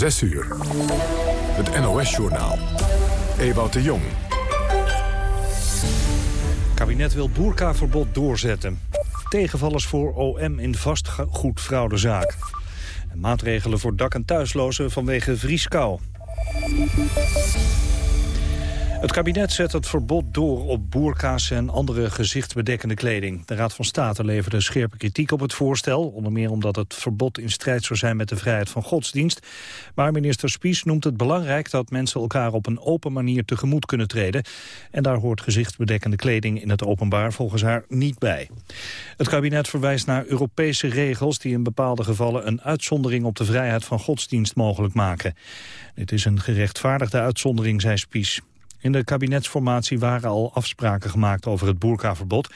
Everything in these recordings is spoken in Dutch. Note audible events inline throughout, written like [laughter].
6 uur. Het NOS-journaal. Ewout de Jong. kabinet wil boerkaverbod doorzetten. Tegenvallers voor OM in vastgoedfraudezaak. En maatregelen voor dak- en thuislozen vanwege vrieskou. Het kabinet zet het verbod door op boerka's en andere gezichtsbedekkende kleding. De Raad van State leverde scherpe kritiek op het voorstel. Onder meer omdat het verbod in strijd zou zijn met de vrijheid van godsdienst. Maar minister Spies noemt het belangrijk dat mensen elkaar op een open manier tegemoet kunnen treden. En daar hoort gezichtsbedekkende kleding in het openbaar volgens haar niet bij. Het kabinet verwijst naar Europese regels die in bepaalde gevallen een uitzondering op de vrijheid van godsdienst mogelijk maken. Dit is een gerechtvaardigde uitzondering, zei Spies. In de kabinetsformatie waren al afspraken gemaakt over het boerkaverbod.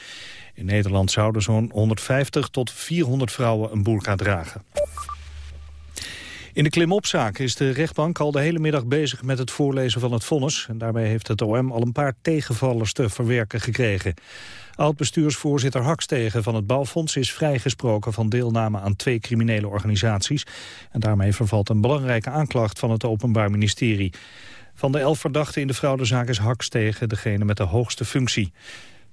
In Nederland zouden zo'n 150 tot 400 vrouwen een boerka dragen. In de klimopzaak is de rechtbank al de hele middag bezig met het voorlezen van het vonnis. En daarbij heeft het OM al een paar tegenvallers te verwerken gekregen. Oud-bestuursvoorzitter Hakstegen van het Bouwfonds is vrijgesproken van deelname aan twee criminele organisaties. En daarmee vervalt een belangrijke aanklacht van het Openbaar Ministerie. Van de elf verdachten in de fraudezaak is Hakstegen degene met de hoogste functie.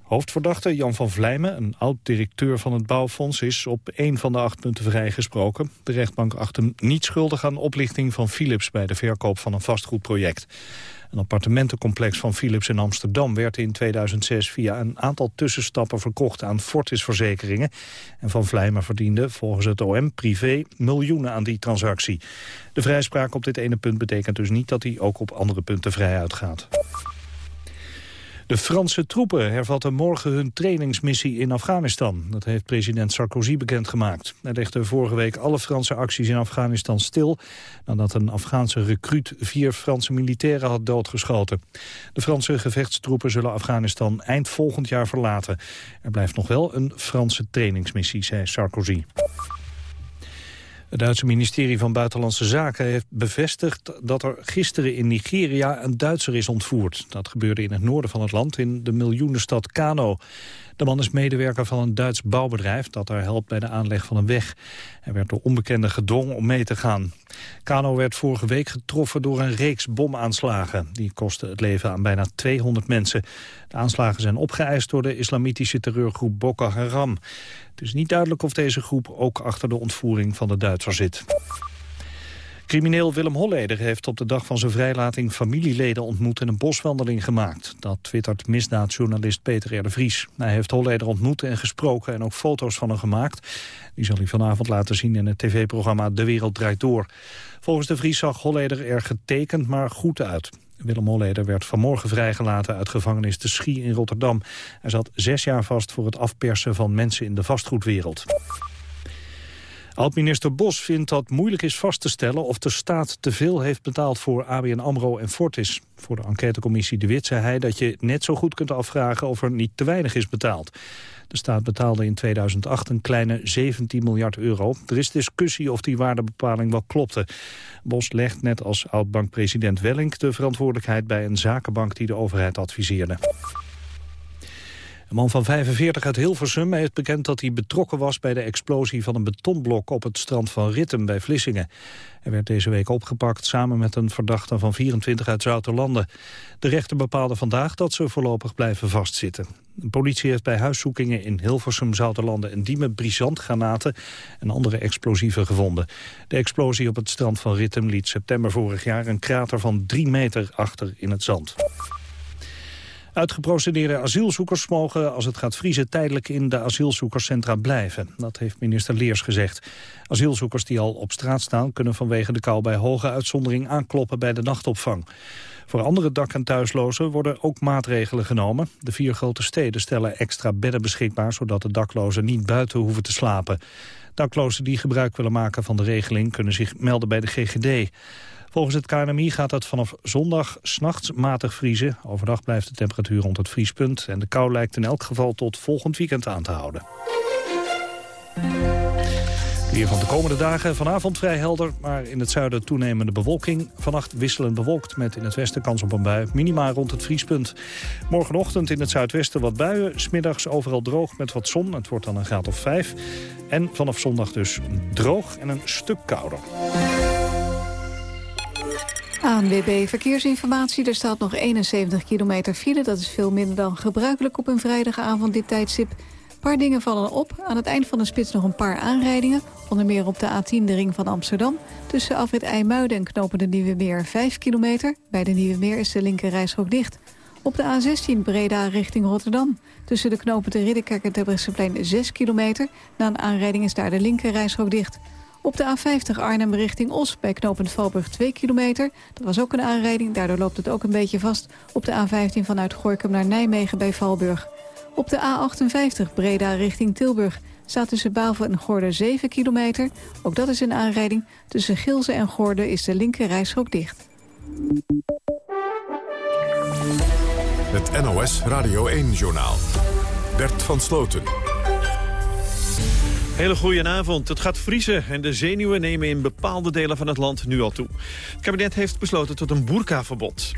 Hoofdverdachte Jan van Vlijmen, een oud-directeur van het bouwfonds... is op één van de acht punten vrijgesproken. De rechtbank acht hem niet schuldig aan oplichting van Philips... bij de verkoop van een vastgoedproject. Een appartementencomplex van Philips in Amsterdam werd in 2006 via een aantal tussenstappen verkocht aan Fortis Verzekeringen. En Van Vlijmen verdiende volgens het OM privé miljoenen aan die transactie. De vrijspraak op dit ene punt betekent dus niet dat hij ook op andere punten vrij uitgaat. De Franse troepen hervatten morgen hun trainingsmissie in Afghanistan. Dat heeft president Sarkozy bekendgemaakt. Hij legde vorige week alle Franse acties in Afghanistan stil... nadat een Afghaanse recruut vier Franse militairen had doodgeschoten. De Franse gevechtstroepen zullen Afghanistan eind volgend jaar verlaten. Er blijft nog wel een Franse trainingsmissie, zei Sarkozy. Het Duitse ministerie van Buitenlandse Zaken heeft bevestigd dat er gisteren in Nigeria een Duitser is ontvoerd. Dat gebeurde in het noorden van het land, in de miljoenenstad Kano. De man is medewerker van een Duits bouwbedrijf dat daar helpt bij de aanleg van een weg. Hij werd door onbekenden gedwongen om mee te gaan. Kano werd vorige week getroffen door een reeks bomaanslagen. Die kostten het leven aan bijna 200 mensen. De aanslagen zijn opgeëist door de islamitische terreurgroep Boko Haram. Het is niet duidelijk of deze groep ook achter de ontvoering van de Duitser zit. Crimineel Willem Holleder heeft op de dag van zijn vrijlating familieleden ontmoet en een boswandeling gemaakt. Dat twittert misdaadjournalist Peter R. de Vries. Hij heeft Holleder ontmoet en gesproken en ook foto's van hem gemaakt. Die zal hij vanavond laten zien in het tv-programma De Wereld Draait Door. Volgens de Vries zag Holleder er getekend maar goed uit. Willem Holleder werd vanmorgen vrijgelaten uit gevangenis de Schie in Rotterdam. Hij zat zes jaar vast voor het afpersen van mensen in de vastgoedwereld. Oud-minister Bos vindt dat moeilijk is vast te stellen of de staat te veel heeft betaald voor ABN AMRO en Fortis. Voor de enquêtecommissie De Wit zei hij dat je net zo goed kunt afvragen of er niet te weinig is betaald. De staat betaalde in 2008 een kleine 17 miljard euro. Er is discussie of die waardebepaling wel klopte. Bos legt net als oud-bankpresident Wellink de verantwoordelijkheid bij een zakenbank die de overheid adviseerde. Een man van 45 uit Hilversum heeft bekend dat hij betrokken was bij de explosie van een betonblok op het strand van Ritten bij Vlissingen. Hij werd deze week opgepakt samen met een verdachte van 24 uit Zouterlanden. De rechter bepaalde vandaag dat ze voorlopig blijven vastzitten. De politie heeft bij huiszoekingen in Hilversum, Zouterlanden en Diemen brisantgranaten en andere explosieven gevonden. De explosie op het strand van Ritten liet september vorig jaar een krater van drie meter achter in het zand. Uitgeprocedeerde asielzoekers mogen, als het gaat vriezen, tijdelijk in de asielzoekerscentra blijven. Dat heeft minister Leers gezegd. Asielzoekers die al op straat staan kunnen vanwege de kou bij hoge uitzondering aankloppen bij de nachtopvang. Voor andere dak- en thuislozen worden ook maatregelen genomen. De vier grote steden stellen extra bedden beschikbaar, zodat de daklozen niet buiten hoeven te slapen. Daklozen die gebruik willen maken van de regeling kunnen zich melden bij de GGD. Volgens het KNMI gaat het vanaf zondag s'nachts matig vriezen. Overdag blijft de temperatuur rond het vriespunt... en de kou lijkt in elk geval tot volgend weekend aan te houden. Weer van de komende dagen. Vanavond vrij helder, maar in het zuiden toenemende bewolking. Vannacht wisselend bewolkt met in het westen kans op een bui. Minima rond het vriespunt. Morgenochtend in het zuidwesten wat buien. Smiddags overal droog met wat zon. Het wordt dan een graad of vijf. En vanaf zondag dus droog en een stuk kouder. ANWB Verkeersinformatie. Er staat nog 71 kilometer file. Dat is veel minder dan gebruikelijk op een vrijdagavond dit tijdstip. Een paar dingen vallen op. Aan het eind van de spits nog een paar aanrijdingen. Onder meer op de A10, de ring van Amsterdam. Tussen afrit IJmuiden en knopen de Nieuwe Meer 5 kilometer. Bij de Nieuwe Meer is de linker dicht. Op de A16 Breda richting Rotterdam. Tussen de knopen de Ridderkerk en Terbrechtseplein 6 kilometer. Na een aanrijding is daar de linker dicht. Op de A50 Arnhem richting Os bij knooppunt Valburg 2 kilometer. Dat was ook een aanrijding, daardoor loopt het ook een beetje vast. Op de A15 vanuit Gorkum naar Nijmegen bij Valburg. Op de A58 Breda richting Tilburg staat tussen Bavel en Gorde 7 kilometer. Ook dat is een aanrijding. Tussen Gilze en Gorde is de linker dicht. Het NOS Radio 1-journaal. Bert van Sloten. Hele goede avond. Het gaat vriezen en de zenuwen nemen in bepaalde delen van het land nu al toe. Het kabinet heeft besloten tot een boerkaverbod.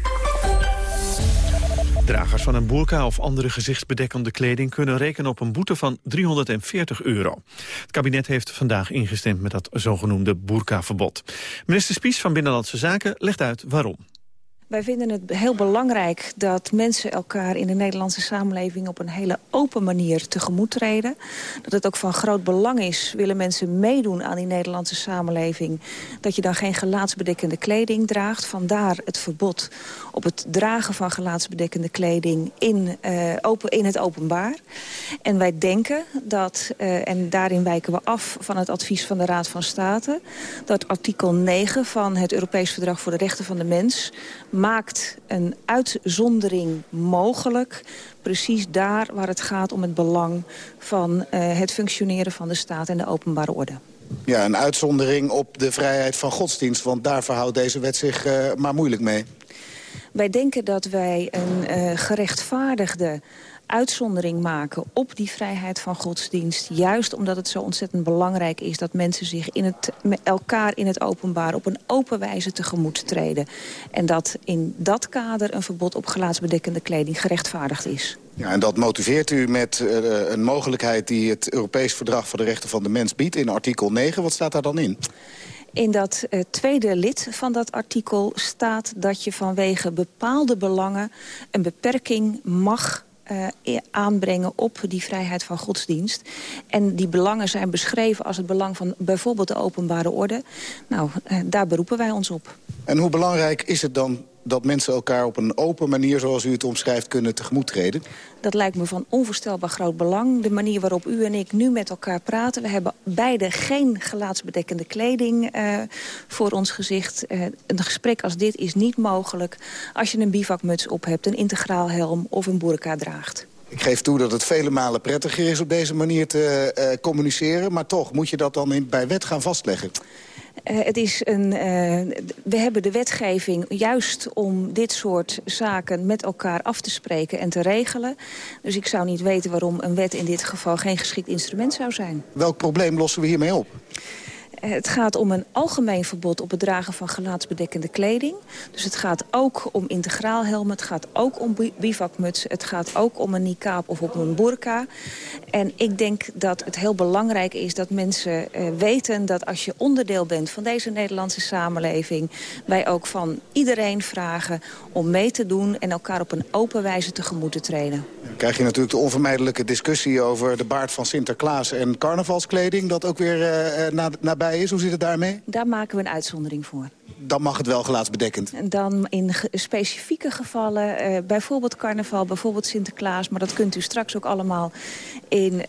Dragers van een boerka of andere gezichtsbedekkende kleding... kunnen rekenen op een boete van 340 euro. Het kabinet heeft vandaag ingestemd met dat zogenoemde boerkaverbod. Minister Spies van Binnenlandse Zaken legt uit waarom. Wij vinden het heel belangrijk dat mensen elkaar in de Nederlandse samenleving op een hele open manier tegemoet treden. Dat het ook van groot belang is, willen mensen meedoen aan die Nederlandse samenleving, dat je dan geen gelaatsbedekkende kleding draagt. Vandaar het verbod op het dragen van gelaatsbedekkende kleding in, uh, open, in het openbaar. En wij denken dat, uh, en daarin wijken we af van het advies van de Raad van State, dat artikel 9 van het Europees Verdrag voor de Rechten van de Mens maakt een uitzondering mogelijk precies daar waar het gaat om het belang van uh, het functioneren van de staat en de openbare orde. Ja, een uitzondering op de vrijheid van godsdienst, want daar verhoudt deze wet zich uh, maar moeilijk mee. Wij denken dat wij een uh, gerechtvaardigde uitzondering maken op die vrijheid van godsdienst. Juist omdat het zo ontzettend belangrijk is dat mensen zich in het, met elkaar in het openbaar op een open wijze tegemoet treden. En dat in dat kader een verbod op gelaatsbedekkende kleding gerechtvaardigd is. Ja, en dat motiveert u met uh, een mogelijkheid die het Europees Verdrag voor de Rechten van de Mens biedt in artikel 9. Wat staat daar dan in? In dat uh, tweede lid van dat artikel staat dat je vanwege bepaalde belangen een beperking mag uh, aanbrengen op die vrijheid van godsdienst. En die belangen zijn beschreven als het belang van bijvoorbeeld de openbare orde. Nou, uh, daar beroepen wij ons op. En hoe belangrijk is het dan dat mensen elkaar op een open manier, zoals u het omschrijft, kunnen tegemoet treden? Dat lijkt me van onvoorstelbaar groot belang. De manier waarop u en ik nu met elkaar praten. We hebben beide geen gelaatsbedekkende kleding uh, voor ons gezicht. Uh, een gesprek als dit is niet mogelijk als je een bivakmuts op hebt, een integraal helm of een burka draagt. Ik geef toe dat het vele malen prettiger is op deze manier te uh, communiceren. Maar toch, moet je dat dan in, bij wet gaan vastleggen? Uh, het is een, uh, we hebben de wetgeving juist om dit soort zaken met elkaar af te spreken en te regelen. Dus ik zou niet weten waarom een wet in dit geval geen geschikt instrument zou zijn. Welk probleem lossen we hiermee op? Het gaat om een algemeen verbod op het dragen van gelaatsbedekkende kleding. Dus het gaat ook om integraal helmen, het gaat ook om bivakmuts... het gaat ook om een niqab of op een burka. En ik denk dat het heel belangrijk is dat mensen uh, weten... dat als je onderdeel bent van deze Nederlandse samenleving... wij ook van iedereen vragen om mee te doen... en elkaar op een open wijze tegemoet te treden. Dan krijg je natuurlijk de onvermijdelijke discussie over de baard van Sinterklaas... en carnavalskleding, dat ook weer uh, na, is. Hoe zit het daarmee? Daar maken we een uitzondering voor. Dan mag het wel gelaatsbedekkend? En dan in specifieke gevallen, uh, bijvoorbeeld carnaval, bijvoorbeeld Sinterklaas... maar dat kunt u straks ook allemaal in uh,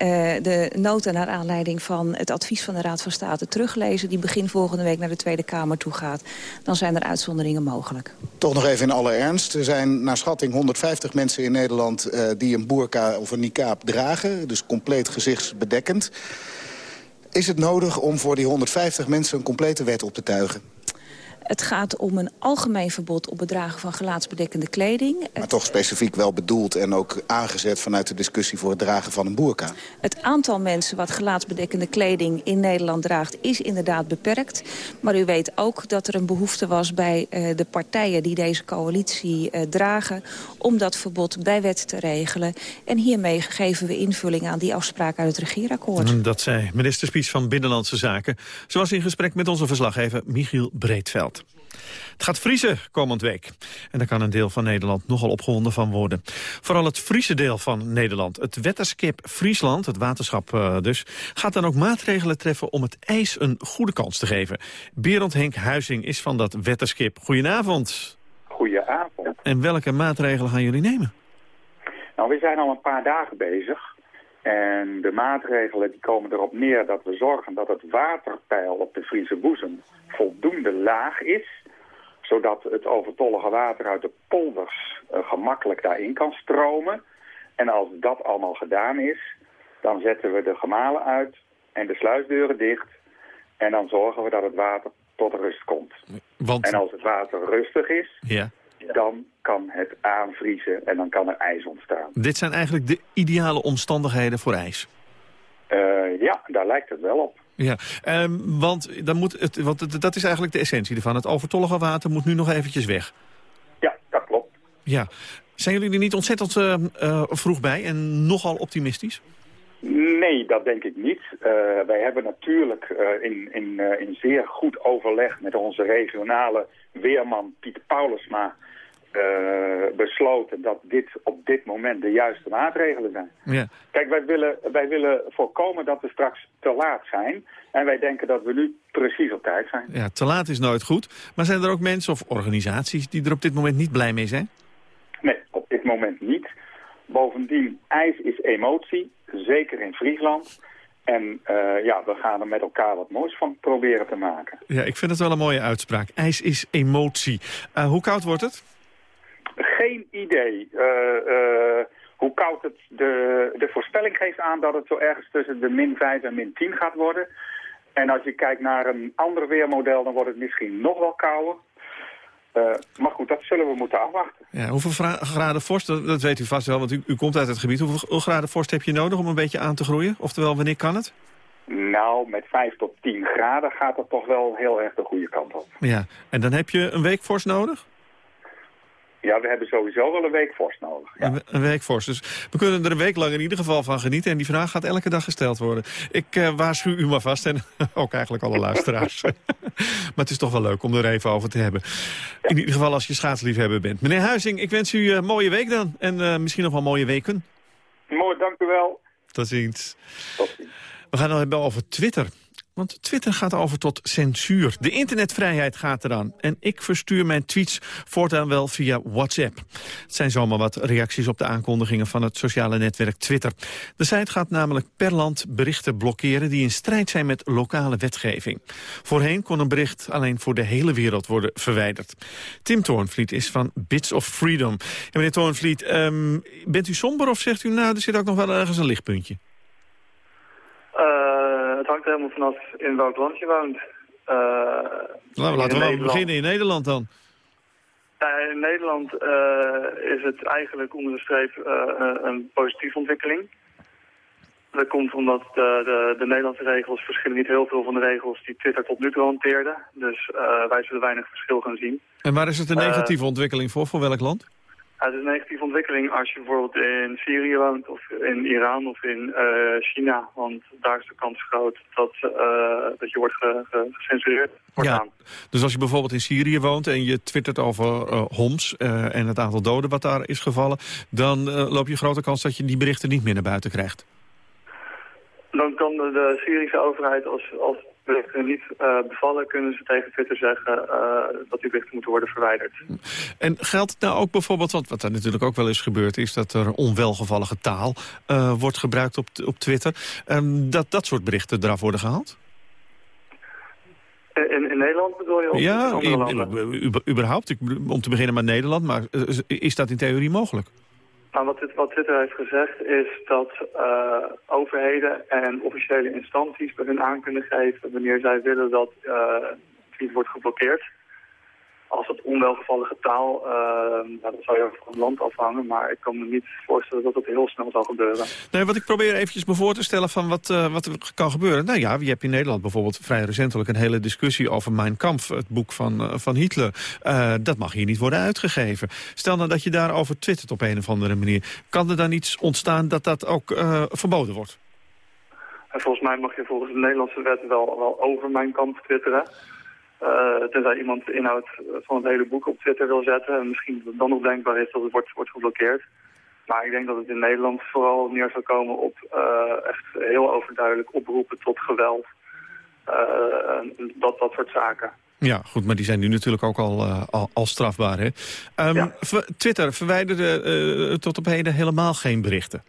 de nota naar aanleiding van het advies van de Raad van State teruglezen... die begin volgende week naar de Tweede Kamer toe gaat. Dan zijn er uitzonderingen mogelijk. Toch nog even in alle ernst. Er zijn naar schatting 150 mensen in Nederland uh, die een burka of een niqab dragen. Dus compleet gezichtsbedekkend. Is het nodig om voor die 150 mensen een complete wet op te tuigen? Het gaat om een algemeen verbod op het dragen van gelaatsbedekkende kleding. Maar het... toch specifiek wel bedoeld en ook aangezet vanuit de discussie voor het dragen van een boerka. Het aantal mensen wat gelaatsbedekkende kleding in Nederland draagt is inderdaad beperkt. Maar u weet ook dat er een behoefte was bij uh, de partijen die deze coalitie uh, dragen... om dat verbod bij wet te regelen. En hiermee geven we invulling aan die afspraak uit het regeerakkoord. Dat zei minister Spies van Binnenlandse Zaken. Ze was in gesprek met onze verslaggever Michiel Breedveld. Het gaat vriezen komend week. En daar kan een deel van Nederland nogal opgewonden van worden. Vooral het Friese deel van Nederland. Het wetterskip Friesland, het waterschap uh, dus... gaat dan ook maatregelen treffen om het ijs een goede kans te geven. Berend Henk Huizing is van dat wetterskip. Goedenavond. Goedenavond. En welke maatregelen gaan jullie nemen? Nou, we zijn al een paar dagen bezig. En de maatregelen die komen erop neer dat we zorgen dat het waterpeil op de Friese boezem voldoende laag is. Zodat het overtollige water uit de polders uh, gemakkelijk daarin kan stromen. En als dat allemaal gedaan is, dan zetten we de gemalen uit en de sluisdeuren dicht. En dan zorgen we dat het water tot rust komt. Want... En als het water rustig is, ja. dan kan het aanvriezen en dan kan er ijs ontstaan. Dit zijn eigenlijk de ideale omstandigheden voor ijs? Uh, ja, daar lijkt het wel op. Ja, um, want, dan moet het, want dat is eigenlijk de essentie ervan. Het overtollige water moet nu nog eventjes weg. Ja, dat klopt. Ja. Zijn jullie er niet ontzettend uh, uh, vroeg bij en nogal optimistisch? Nee, dat denk ik niet. Uh, wij hebben natuurlijk uh, in, in, uh, in zeer goed overleg met onze regionale weerman Piet Paulusma besloten dat dit op dit moment de juiste maatregelen zijn. Ja. Kijk, wij willen, wij willen voorkomen dat we straks te laat zijn. En wij denken dat we nu precies op tijd zijn. Ja, te laat is nooit goed. Maar zijn er ook mensen of organisaties die er op dit moment niet blij mee zijn? Nee, op dit moment niet. Bovendien, ijs is emotie, zeker in Friesland. En uh, ja, we gaan er met elkaar wat moois van proberen te maken. Ja, ik vind het wel een mooie uitspraak. IJs is emotie. Uh, hoe koud wordt het? Idee. Uh, hoe koud het... De, de voorspelling geeft aan dat het zo ergens tussen de min 5 en min 10 gaat worden. En als je kijkt naar een ander weermodel, dan wordt het misschien nog wel kouder. Uh, maar goed, dat zullen we moeten afwachten. Ja, hoeveel graden vorst, dat, dat, weet u vast wel, want u, u, komt uit het gebied. Hoeveel graden vorst heb je nodig om een beetje aan te groeien? Oftewel, wanneer kan het? Nou, met 5 tot 10 graden gaat dat toch wel heel erg de goede kant op. Ja, en dan heb je een week vorst nodig? Ja, we hebben sowieso wel een week vorst nodig. Ja. Een, een week vorst. Dus we kunnen er een week lang in ieder geval van genieten. En die vraag gaat elke dag gesteld worden. Ik uh, waarschuw u maar vast. En [laughs] ook eigenlijk alle luisteraars. [laughs] maar het is toch wel leuk om er even over te hebben. In ieder geval als je schaatsliefhebber bent. Meneer Huizing, ik wens u een uh, mooie week dan. En uh, misschien nog wel mooie weken. Mooi, dank u wel. Tot ziens. Tot ziens. We gaan het hebben over Twitter. Want Twitter gaat over tot censuur. De internetvrijheid gaat eraan. En ik verstuur mijn tweets voortaan wel via WhatsApp. Het zijn zomaar wat reacties op de aankondigingen van het sociale netwerk Twitter. De site gaat namelijk per land berichten blokkeren... die in strijd zijn met lokale wetgeving. Voorheen kon een bericht alleen voor de hele wereld worden verwijderd. Tim Toornvliet is van Bits of Freedom. En meneer Toornvliet, um, bent u somber of zegt u... nou, er zit ook nog wel ergens een lichtpuntje? Uh, hangt helemaal vanaf in welk land je woont. Uh, nou, laten we beginnen in Nederland dan. In Nederland uh, is het eigenlijk onder de streep een positieve ontwikkeling. Dat komt omdat de, de, de, Nederlandse regels verschillen niet heel veel van de regels die Twitter tot nu toe hanteerde. Dus wij zullen weinig verschil gaan zien. En waar is het een negatieve ontwikkeling voor? Voor welk land? Ja, het is een negatieve ontwikkeling als je bijvoorbeeld in Syrië woont of in Iran of in uh, China. Want daar is de kans groot dat, uh, dat je wordt ge, ge, gecensureerd. Wordt ja, aan. dus als je bijvoorbeeld in Syrië woont en je twittert over uh, Homs en het aantal doden wat daar is gevallen... dan loop je grote kans dat je die berichten niet meer naar buiten krijgt. Dan kan de, de Syrische overheid als, als berichten niet uh, bevallen, kunnen ze tegen Twitter zeggen uh, dat die berichten moeten worden verwijderd. En geldt het nou ook bijvoorbeeld, want wat er natuurlijk ook wel eens gebeurd is, dat er onwelgevallige taal uh, wordt gebruikt op, op Twitter, um, dat dat soort berichten eraf worden gehaald? In, in Nederland bedoel je? Of ja, in, in, überhaupt. Ik, om te beginnen met Nederland, maar is dat in theorie mogelijk? Nou, wat, wat Twitter heeft gezegd is dat uh, overheden en officiële instanties bij hun aan kunnen geven wanneer zij willen dat uh, tweet wordt geblokkeerd. Als het onwelgevallige taal, uh, nou, dat zou je van het land afhangen, maar ik kan me niet voorstellen dat dat heel snel zal gebeuren. Nee, wat ik probeer eventjes me voor te stellen van wat, uh, wat er kan gebeuren. Nou ja, je hebt in Nederland bijvoorbeeld vrij recentelijk een hele discussie over Mein Kampf, het boek van, uh, van Hitler. Uh, dat mag hier niet worden uitgegeven. Stel nou dat je daarover twittert op een of andere manier. Kan er dan iets ontstaan dat dat ook verboden wordt? En volgens mij mag je volgens de Nederlandse wet wel, wel over Mijn Kampf twitteren. Tenzij iemand de inhoud van het hele boek op Twitter wil zetten. En misschien dan nog denkbaar is dat het wordt, wordt geblokkeerd. Maar ik denk dat het in Nederland vooral neer zal komen op echt heel overduidelijk oproepen tot geweld. dat, dat soort zaken. Ja, goed, maar die zijn nu natuurlijk ook al, uh, al, al, strafbaar. Hè? Um, Twitter verwijderde uh, tot op heden helemaal geen berichten.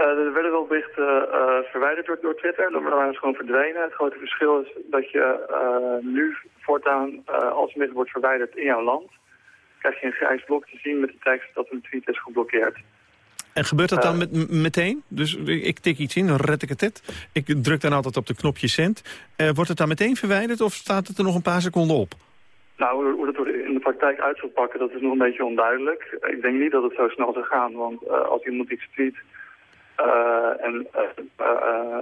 Uh, er werden wel berichten verwijderd door, door Twitter, maar waren ze gewoon verdwenen. Het grote verschil is dat je nu voortaan, als een wordt verwijderd in jouw land, krijg je een grijs blok te zien met de tekst dat een tweet is geblokkeerd. En gebeurt dat dan eh. met, meteen? Dus ik tik iets in, dan red ik het. Ik druk dan altijd op de knopje cent. Uh, wordt het dan meteen verwijderd of staat het er nog een paar seconden op? Nou, hoe dat in de praktijk uit zal pakken, dat is nog een beetje onduidelijk. Ik denk niet dat het zo snel zal gaan, want uh, als iemand iets tweet... en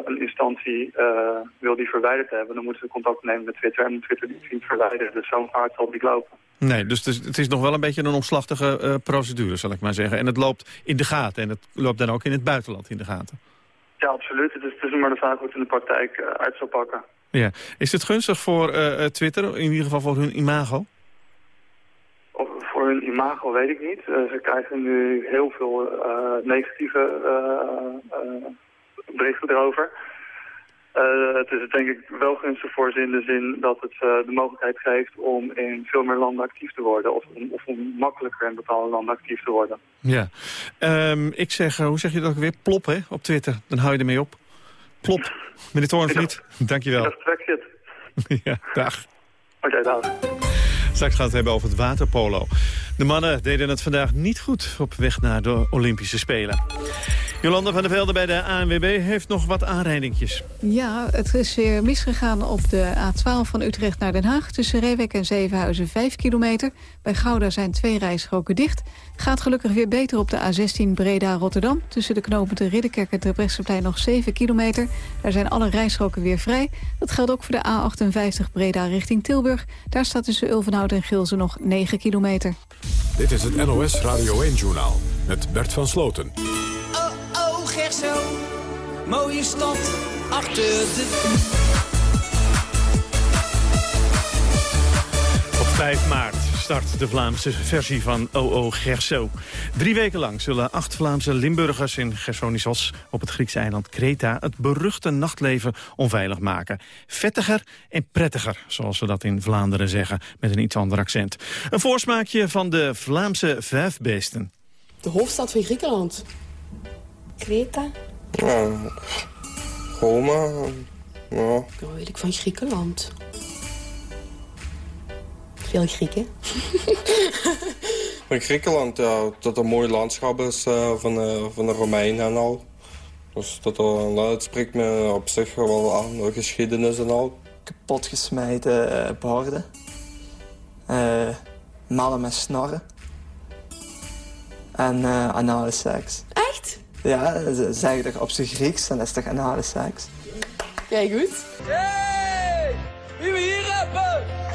een instantie wil die verwijderd hebben... dan moeten ze contact nemen met Twitter en Twitter die tweet verwijderen. Dus zo'n vaart zal niet lopen. Nee, dus het is nog wel een beetje een omslachtige uh, procedure, zal ik maar zeggen. En het loopt in de gaten en het loopt dan ook in het buitenland in de gaten. Ja, absoluut. Het is, het is maar de vraag hoe het in de praktijk uh, uit zal pakken. Ja. Is het gunstig voor uh, Twitter, in ieder geval voor hun imago? Voor hun imago weet ik niet. ze krijgen nu heel veel negatieve berichten erover. Uh, het is denk ik wel gunstig voor ze in de zin dat het uh, de mogelijkheid geeft om in veel meer landen actief te worden. Of, of om makkelijker in bepaalde landen actief te worden. Ja, um, ik zeg, hoe zeg je dat ook weer? Plop hè, op Twitter. Dan hou je ermee op. Plop. Meneer Toornvliet, dankjewel. Dacht, het. [laughs] ja, dag. Oké, okay, dag. Straks we het hebben over het waterpolo. De mannen deden het vandaag niet goed op weg naar de Olympische Spelen. Jolanda van der Velde bij de ANWB heeft nog wat aanrijdingjes. Ja, het is weer misgegaan op de A12 van Utrecht naar Den Haag... tussen Reewek en Zevenhuizen 5 kilometer. Bij Gouda zijn twee rijstroken dicht. Gaat gelukkig weer beter op de A16 Breda-Rotterdam. Tussen de knopen de Ridderkerk en Terbrechtseplein nog 7 kilometer. Daar zijn alle rijstroken weer vrij. Dat geldt ook voor de A58 Breda richting Tilburg. Daar staat tussen Ulvenhout en Gilze nog 9 kilometer. Dit is het NOS Radio 1-journaal met Bert van Sloten. Oh, oh, Gerso, mooie stad achter de... Op 5 maart start de Vlaamse versie van OO Gerso. Drie weken lang zullen acht Vlaamse Limburgers in Gersonisos... op het Griekse eiland Kreta het beruchte nachtleven onveilig maken. Vettiger en prettiger, zoals ze dat in Vlaanderen zeggen... met een iets ander accent. Een voorsmaakje van de Vlaamse vijfbeesten. De hoofdstad van Griekenland. Kreta? Ja, Roma. Ja. Dat weet ik van Griekenland. Veel Grieken. [laughs] In Griekenland, ja, dat een mooi landschap is uh, van, de, van de Romeinen en al. Dus dat, uh, het spreekt me op zich wel aan, de geschiedenis en al. Kapotgesmeten uh, borden. Uh, mallen met snorren. En uh, anale seks. Echt? Ja, ze zeggen toch op zijn Grieks, dan is toch anale seks. Kijk goed. Hey! Wie we hier hebben!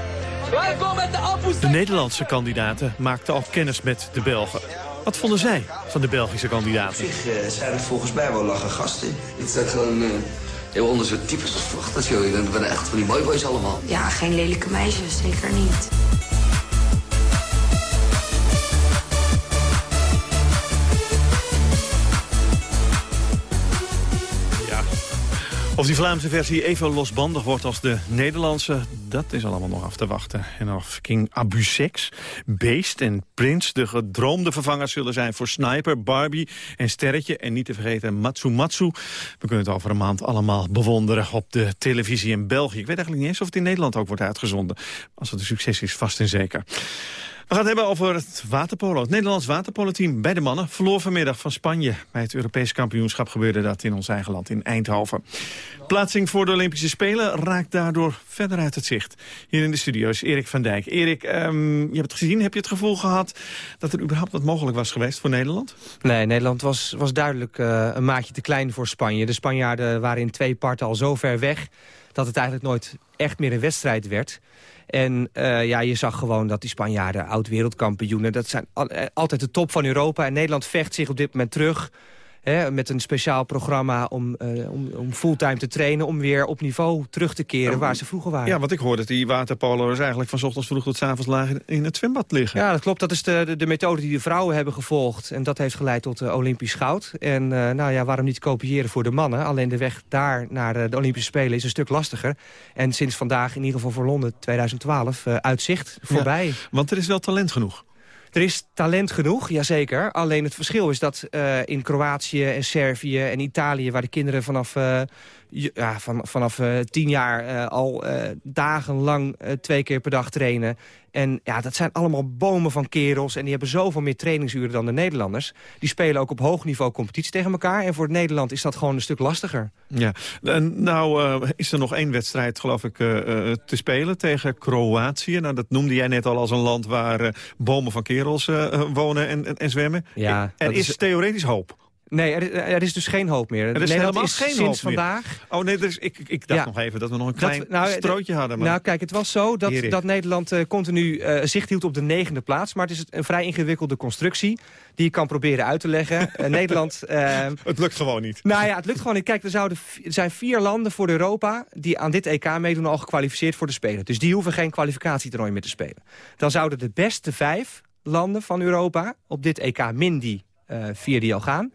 De De Nederlandse kandidaten maakten al kennis met de Belgen. Wat vonden zij van de Belgische kandidaten? Op zich uh, zijn het volgens mij wel lachen gasten. Het zijn gewoon uh, heel onder zo'n types als joh. Dat zijn echt van die mooi boys allemaal. Ja, geen lelijke meisjes, zeker niet. Of die Vlaamse versie even losbandig wordt als de Nederlandse, dat is allemaal nog af te wachten. En of King Abu Sex, Beest en Prins de gedroomde vervangers zullen zijn voor Sniper, Barbie en Sterretje. En niet te vergeten Matsu We kunnen het over een maand allemaal bewonderen op de televisie in België. Ik weet eigenlijk niet eens of het in Nederland ook wordt uitgezonden. Als het een succes is, vast en zeker. We gaan het hebben over het waterpolo. Het Nederlands waterpolo-team bij de mannen verloor vanmiddag van Spanje. Bij het Europees kampioenschap gebeurde dat in ons eigen land, in Eindhoven. Plaatsing voor de Olympische Spelen raakt daardoor verder uit het zicht. Hier in de studio is Erik van Dijk. Erik, um, je hebt het gezien. Heb je het gevoel gehad dat er überhaupt wat mogelijk was geweest voor Nederland? Nee, Nederland was, was duidelijk uh, een maatje te klein voor Spanje. De Spanjaarden waren in twee parten al zo ver weg dat het eigenlijk nooit echt meer een wedstrijd werd. En uh, ja, je zag gewoon dat die Spanjaarden, oud-wereldkampioenen... dat zijn eh, altijd de top van Europa. En Nederland vecht zich op dit moment terug. Hè, met een speciaal programma om, uh, om, om fulltime te trainen... om weer op niveau terug te keren waar ze vroeger waren. Ja, want ik hoorde dat die waterpolo's eigenlijk van ochtends vroeg tot avonds lagen in het zwembad liggen. Ja, dat klopt. Dat is de, de, de, methode die de vrouwen hebben gevolgd. En dat heeft geleid tot uh, Olympisch goud. En uh, nou ja, waarom niet kopiëren voor de mannen? Alleen de weg daar naar de Olympische Spelen is een stuk lastiger. En sinds vandaag, in ieder geval voor Londen 2012, uitzicht voorbij. Ja, want er is wel talent genoeg. Er is talent genoeg, jazeker. Alleen het verschil is dat uh, in Kroatië en Servië en Italië... waar de kinderen vanaf, uh, ja, van, vanaf uh, tien jaar al dagenlang twee keer per dag trainen... En ja, dat zijn allemaal bomen van kerels. En die hebben zoveel meer trainingsuren dan de Nederlanders. Die spelen ook op hoog niveau competitie tegen elkaar. En voor het Nederland is dat gewoon een stuk lastiger. Ja, en nou is er nog één wedstrijd, geloof ik, te spelen tegen Kroatië. Nou, dat noemde jij net al als een land waar bomen van kerels wonen en, en, en, zwemmen. Ja, er is, is theoretisch hoop. Nee, er, er, is dus geen hoop meer. Er is Nederland helemaal is geen sinds hoop vandaag... Meer. Oh nee, dus ik, ik dacht ja. nog even dat we nog een klein dat, nou, strootje hadden. Maar... Nou kijk, het was zo dat, dat Nederland uh, continu uh, zicht hield op de negende plaats. Maar het is een vrij ingewikkelde constructie die ik kan proberen uit te leggen. Uh, [laughs] Nederland... het lukt gewoon niet. Nou ja, het lukt gewoon niet. Kijk, er, zouden, er zijn vier landen voor Europa die aan dit EK meedoen al gekwalificeerd voor de Spelen. Dus die hoeven geen kwalificatietoernooi meer te spelen. Dan zouden de beste vijf landen van Europa op dit EK min die vier die al gaan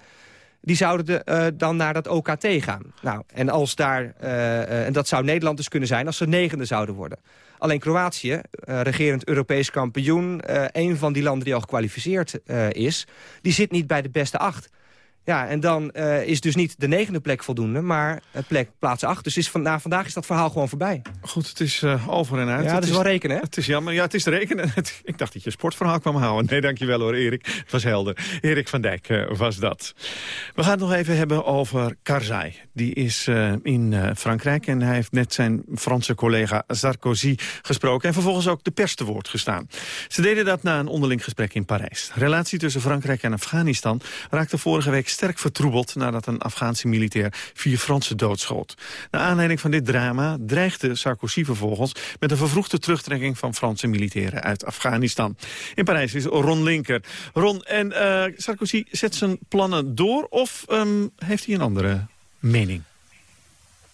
die zouden de, uh, dan naar dat OKT gaan. Nou, en, als daar, uh, uh, en dat zou Nederland dus kunnen zijn als ze negende zouden worden. Alleen Kroatië, regerend Europees kampioen... een van die landen die al gekwalificeerd is... die zit niet bij de beste acht. Ja, en dan uh, is dus niet de negende plek voldoende, maar plek plaats acht. Dus is van, na vandaag is dat verhaal gewoon voorbij. Goed, het is uh, over en uit. Ja, het, is wel rekenen, hè? Het is jammer. Ja, het is rekenen. [laughs] ik dacht dat je sportverhaal kwam houden. Nee, dankjewel hoor, Erik. Het was helder. Erik van Dijk uh, was dat. We gaan het nog even hebben over Karzai. Die is in Frankrijk en hij heeft net zijn Franse collega Sarkozy gesproken... en vervolgens ook de pers te woord gestaan. Ze deden dat na een onderling gesprek in Parijs. De relatie tussen Frankrijk en Afghanistan raakte vorige week sterk vertroebeld nadat een Afghaanse militair vier Fransen doodschoot. Naar aanleiding van dit drama dreigde Sarkozy vervolgens met een vervroegde terugtrekking van Franse militairen uit Afghanistan. In Parijs is Ron Linker. Ron, en uh, Sarkozy zet zijn plannen door of um, heeft hij een andere mening?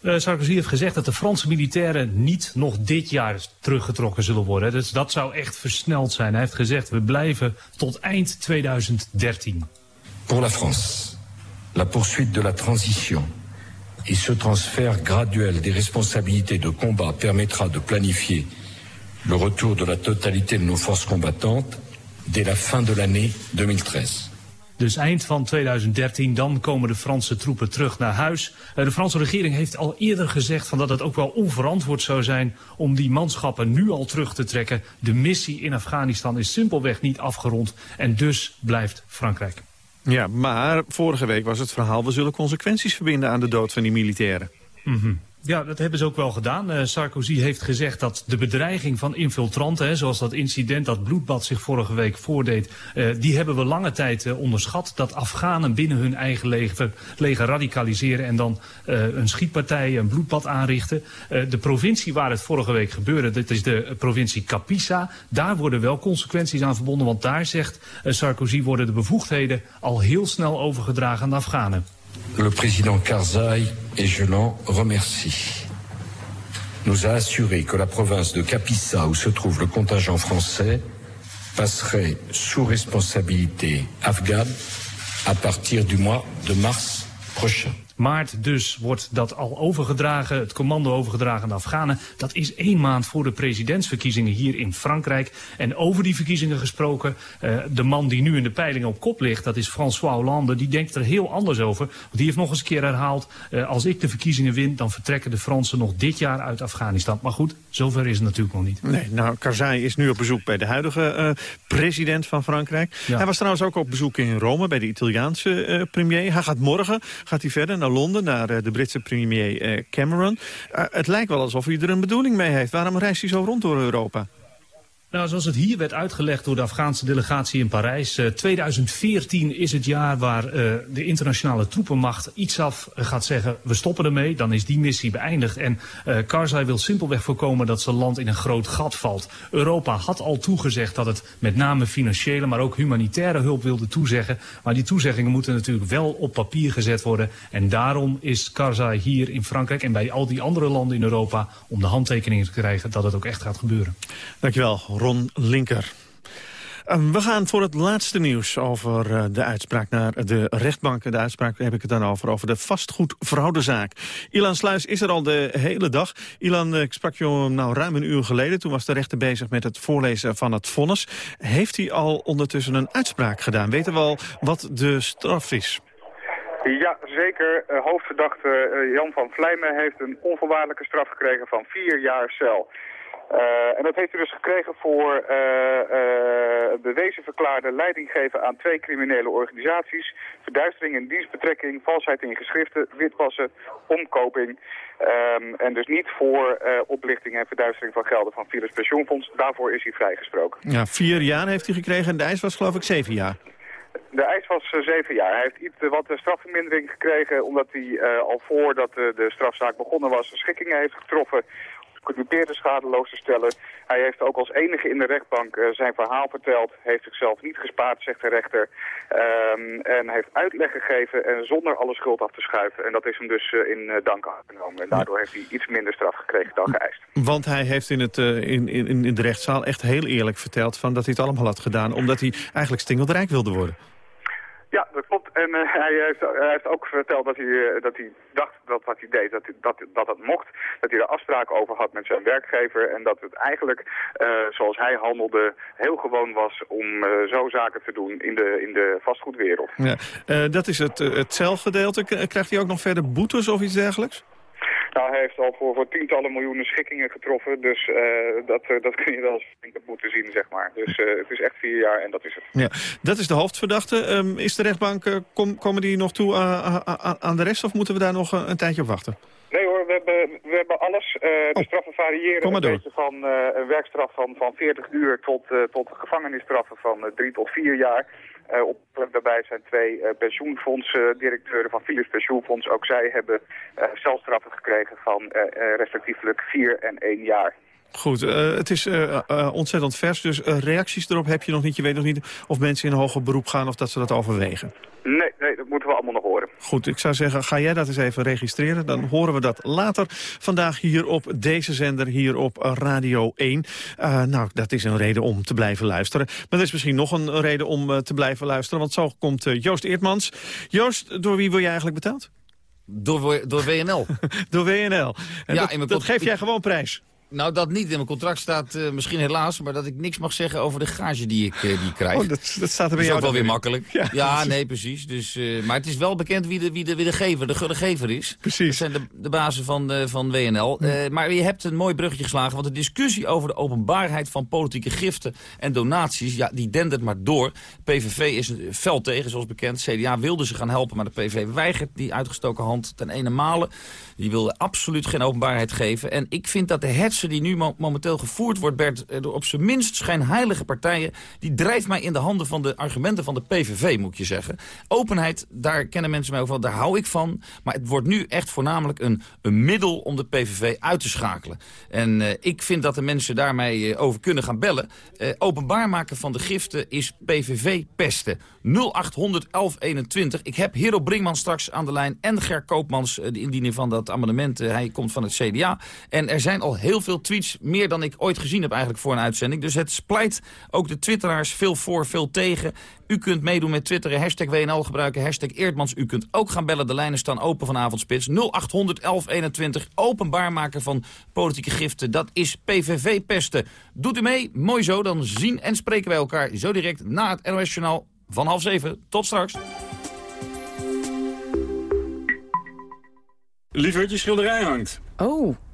Uh, Sarkozy heeft gezegd dat de Franse militairen niet nog dit jaar teruggetrokken zullen worden. Dus dat zou echt versneld zijn. Hij heeft gezegd we blijven tot eind 2013. Pour la France, la poursuite de la transition et ce transfert graduel des responsabilités de combat permettra de planifier le retour de la totalité de nos forces combattantes dès la fin de l'année 2013. Dus eind van 2013, dan komen de Franse troepen terug naar huis. Eh, de Franse regering heeft al eerder gezegd van dat het ook wel onverantwoord zou zijn om die manschappen nu al terug te trekken. De missie in Afghanistan is simpelweg niet afgerond en dus blijft Frankrijk. Ja, maar vorige week was het verhaal... we zullen consequenties verbinden aan de dood van die militairen. Mm. Ja, dat hebben ze ook wel gedaan. Uh, Sarkozy heeft gezegd dat de bedreiging van infiltranten, hè, zoals dat incident, dat bloedbad zich vorige week voordeed, uh, die hebben we lange tijd uh, onderschat. Dat Afghanen binnen hun eigen leger, leger radicaliseren en dan een schietpartij, een bloedbad aanrichten. de provincie waar het vorige week gebeurde, dat is de provincie Capisa, daar worden wel consequenties aan verbonden, want daar zegt Sarkozy worden de bevoegdheden al heel snel overgedragen aan de Afghanen. Le président Karzai, et je l'en remercie, nous a assuré que la province de Capissa, où se trouve le contingent français, passerait sous responsabilité afghane à partir du mois de mars prochain. Maart dus wordt dat al overgedragen, het commando overgedragen aan de Afghanen. Dat is één maand voor de presidentsverkiezingen hier in Frankrijk. En over die verkiezingen gesproken, uh, de man die nu in de peilingen op kop ligt, dat is François Hollande. Die denkt er heel anders over. Want die heeft nog eens een keer herhaald, uh, als ik de verkiezingen win, dan vertrekken de Fransen nog dit jaar uit Afghanistan. Maar goed, zover is het natuurlijk nog niet. Nee, nou, Karzai is nu op bezoek bij de huidige uh, president van Frankrijk. Ja. Hij was trouwens ook op bezoek in Rome bij de Italiaanse premier. Hij gaat morgen, gaat hij verder naar Londen, naar uh, de Britse premier Cameron. Het lijkt wel alsof hij er een bedoeling mee heeft. Waarom reist hij zo rond door Europa? Nou, zoals het hier werd uitgelegd door de Afghaanse delegatie in Parijs... Uh, 2014 is het jaar waar uh, de internationale troepenmacht iets af uh, gaat zeggen... we stoppen ermee, dan is die missie beëindigd. En Karzai wil simpelweg voorkomen dat zijn land in een groot gat valt. Europa had al toegezegd dat het met name financiële... maar ook humanitaire hulp wilde toezeggen. Maar die toezeggingen moeten natuurlijk wel op papier gezet worden. En daarom is Karzai hier in Frankrijk en bij al die andere landen in Europa... om de handtekeningen te krijgen dat het ook echt gaat gebeuren. Dankjewel. Ron Linker. Um, we gaan voor het laatste nieuws over uh, de uitspraak naar de rechtbank. De uitspraak heb ik het dan over, over de vastgoedfraudezaak. Ilan Sluis is er al de hele dag. Ilan, ik sprak je nou ruim een uur geleden. Toen was de rechter bezig met het voorlezen van het vonnis. Heeft hij al ondertussen een uitspraak gedaan? Weten we al wat de straf is? Ja, zeker. Uh, hoofdverdachte Jan van Vlijmen heeft een onvoorwaardelijke straf gekregen van vier jaar cel. Uh, en dat heeft hij dus gekregen voor uh, uh, bewezen verklaarde leiding geven aan twee criminele organisaties. Verduistering in dienstbetrekking, valsheid in geschriften, witwassen, omkoping. Um, en dus niet voor oplichting en verduistering van gelden van Philips Pensioenfonds. Daarvoor is hij vrijgesproken. Ja, vier jaar heeft hij gekregen en de eis was geloof ik zeven jaar. De eis was uh, zeven jaar. Hij heeft iets wat strafvermindering gekregen omdat hij uh, al voordat uh, de strafzaak begonnen was schikkingen heeft getroffen gedupeerde schadeloos te stellen. Hij heeft ook als enige in de rechtbank uh, zijn verhaal verteld. Heeft zichzelf niet gespaard, zegt de rechter. Um, en heeft uitleg gegeven en zonder alle schuld af te schuiven. En dat is hem dus uh, in uh, dank aangenomen. En daardoor heeft hij iets minder straf gekregen dan geëist. Want hij heeft in, het, in, in, in de rechtszaal echt heel eerlijk verteld... Van dat hij het allemaal had gedaan omdat hij eigenlijk stingelrijk wilde worden. Ja, dat klopt. En uh, hij, heeft, hij, heeft, ook verteld dat hij, uh, dat hij dacht dat wat hij deed, dat, dat, dat dat mocht. Dat hij er afspraken over had met zijn werkgever. En dat het eigenlijk, uh, zoals hij handelde, heel gewoon was om zo zaken te doen in de, in de vastgoedwereld. Ja, dat is het, het celgedeelte. Krijgt hij ook nog verder boetes of iets dergelijks? Nou, hij heeft al voor, voor tientallen miljoenen schikkingen getroffen. Dus uh, dat, uh, dat [laughs] kun je wel eens moeten zien, zeg maar. Dus uh, het is echt vier jaar en dat is het. Ja, dat is de hoofdverdachte. Um, is de rechtbank, kom, komen die nog toe aan de rest of moeten we daar nog een tijdje op wachten? Nee hoor, we hebben, we hebben alles. Uh, oh. De straffen variëren een beetje van uh, een werkstraf van, van 40 uur tot, uh, tot gevangenisstraffen van 3 tot 4 jaar. Uh, op, daarbij zijn twee uh, pensioenfondsdirecteuren van Philips Pensioenfonds. Ook zij hebben celstraffen gekregen van respectievelijk 4 en 1 jaar. Goed, uh, het is uh, uh, ontzettend vers, dus reacties erop heb je nog niet. Je weet nog niet of mensen in een hoger beroep gaan of dat ze dat overwegen. Nee, nee, dat moeten we allemaal nog horen. Goed, ik zou zeggen, ga jij dat eens even registreren. Dan horen we dat later vandaag hier op deze zender, hier op Radio 1. nou, dat is een reden om te blijven luisteren. Maar er is misschien nog een reden om te blijven luisteren, want zo komt Joost Eertmans. Joost, door wie word je eigenlijk betaald? Door, door WNL. [laughs] door WNL. En ja, dat, dat geef jij gewoon prijs. Nou, dat niet. In mijn contract staat uh, misschien helaas... maar dat ik niks mag zeggen over de gage die ik, uh, die krijg. Oh, dat, dat staat er bij jou. Dat is ook wel weer makkelijk. Ja, ja nee, precies. Dus, uh, maar het is wel bekend wie de, wie de, wie de gever, de, de gever is. Precies. Dat zijn de, de bazen van, van WNL. Hm. maar je hebt een mooi bruggetje geslagen... want de discussie over de openbaarheid van politieke giften en donaties... ja, die dendert maar door. PVV is fel tegen, zoals bekend. CDA wilde ze gaan helpen, maar de PVV weigert die uitgestoken hand ten ene malen. Die wilde absoluut geen openbaarheid geven. En ik vind dat de die nu momenteel gevoerd wordt, Bert, eh, door op zijn minst schijnheilige partijen, die drijft mij in de handen van de argumenten van de PVV, moet je zeggen. Openheid, daar kennen mensen mij over, daar hou ik van. Maar het wordt nu echt voornamelijk een, een middel om de PVV uit te schakelen. En uh, ik vind dat de mensen daarmee uh, over kunnen gaan bellen. Uh, openbaar maken van de giften is PVV-pesten. 0800 1121. Ik heb Hero Brinkman straks aan de lijn en Ger Koopmans, de indiener van dat amendement. hij komt van het CDA. En er zijn al heel veel tweets, meer dan ik ooit gezien heb eigenlijk voor een uitzending. Dus het splijt ook de twitteraars veel voor, veel tegen. U kunt meedoen met twitteren, hashtag WNL gebruiken, hashtag Eerdmans. U kunt ook gaan bellen, de lijnen staan open vanavond spits. 0800 1121, openbaar maken van politieke giften. Dat is PVV-pesten. Doet u mee? Mooi zo, dan zien en spreken wij elkaar zo direct na het NOS Journaal van half zeven. Tot straks. Lieverd, je schilderij hangt. Oh,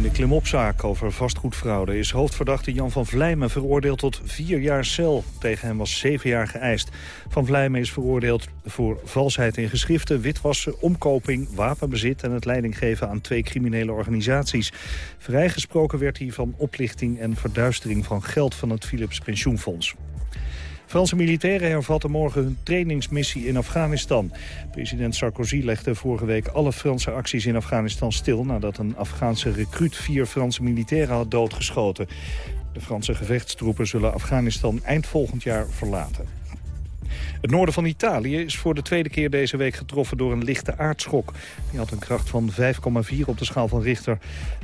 In de klimopzaak over vastgoedfraude is hoofdverdachte Jan van Vlijmen veroordeeld tot vier jaar cel. Tegen hem was zeven jaar geëist. Van Vlijmen is veroordeeld voor valsheid in geschriften, witwassen, omkoping, wapenbezit en het leidinggeven aan twee criminele organisaties. Vrijgesproken werd hij van oplichting en verduistering van geld van het Philips Pensioenfonds. Franse militairen hervatten morgen hun trainingsmissie in Afghanistan. President Sarkozy legde vorige week alle Franse acties in Afghanistan stil... nadat een Afghaanse recruut vier Franse militairen had doodgeschoten. De Franse gevechtstroepen zullen Afghanistan eind volgend jaar verlaten. Het noorden van Italië is voor de tweede keer deze week getroffen door een lichte aardschok. Die had een kracht van 5,4 op de schaal van Richter.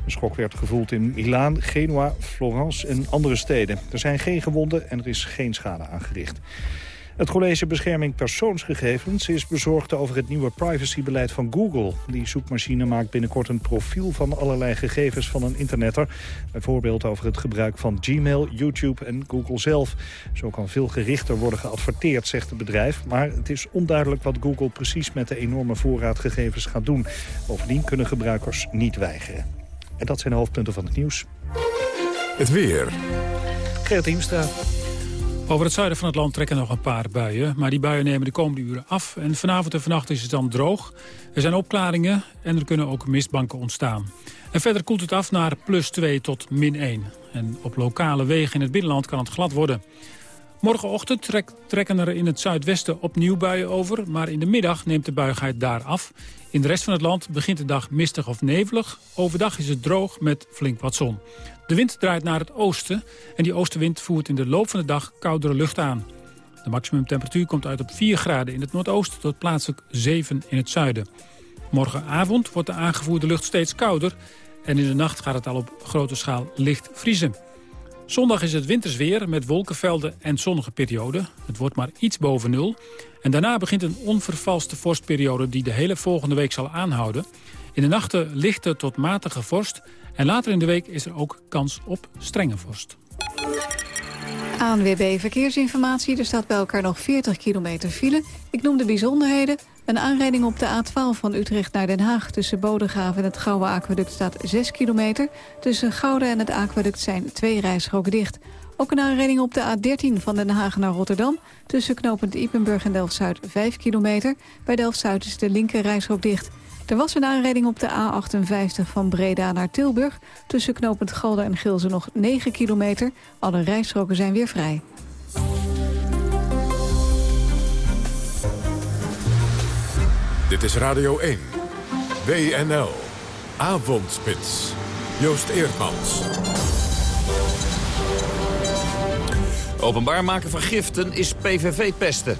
De schok werd gevoeld in Milaan, Genua, Florence en andere steden. Er zijn geen gewonden en er is geen schade aangericht. Het College Bescherming Persoonsgegevens is bezorgd over het nieuwe privacybeleid van Google. Die zoekmachine maakt binnenkort een profiel van allerlei gegevens van een internetter. Bijvoorbeeld over het gebruik van Gmail, YouTube en Google zelf. Zo kan veel gerichter worden geadverteerd, zegt het bedrijf. Maar het is onduidelijk wat Google precies met de enorme voorraad gegevens gaat doen. Bovendien kunnen gebruikers niet weigeren. En dat zijn de hoofdpunten van het nieuws. Het weer. Gerrit Hiemstra. Over het zuiden van het land trekken nog een paar buien. Maar die buien nemen de komende uren af. En vanavond en vannacht is het dan droog. Er zijn opklaringen en er kunnen ook mistbanken ontstaan. En verder koelt het af naar plus 2 tot min 1. En op lokale wegen in het binnenland kan het glad worden. Morgenochtend trekken er in het zuidwesten opnieuw buien over. Maar in de middag neemt de buigheid daar af. In de rest van het land begint de dag mistig of nevelig. Overdag is het droog met flink wat zon. De wind draait naar het oosten en die oostenwind voert in de loop van de dag koudere lucht aan. De maximumtemperatuur komt uit op 4 graden in het noordoosten tot plaatselijk 7 in het zuiden. Morgenavond wordt de aangevoerde lucht steeds kouder en in de nacht gaat het al op grote schaal licht vriezen. Zondag is het wintersweer met wolkenvelden en zonnige perioden. Het wordt maar iets boven nul. En daarna begint een onvervalste vorstperiode die de hele volgende week zal aanhouden. In de nachten lichte tot matige vorst. En later in de week is er ook kans op strenge vorst. ANWB Verkeersinformatie. Er staat bij elkaar nog 40 kilometer file. Ik noem de bijzonderheden. Een aanrijding op de A12 van Utrecht naar Den Haag... tussen Bodegraven en het Gouwe Aquaduct staat 6 kilometer. Tussen Gouden en het Aquaduct zijn twee rijstroken dicht. Ook een aanrijding op de A13 van Den Haag naar Rotterdam... tussen knooppunt Ipenburg en Delft-Zuid 5 kilometer. Bij Delft-Zuid is de linker rijstrook dicht. Er was een aanrijding op de A58 van Breda naar Tilburg. Tussen knooppunt Galder en Gilze nog 9 kilometer. Alle rijstroken zijn weer vrij. Dit is Radio 1. WNL. Avondspits. Joost Eerdmans. Openbaar maken van giften is PVV-pesten.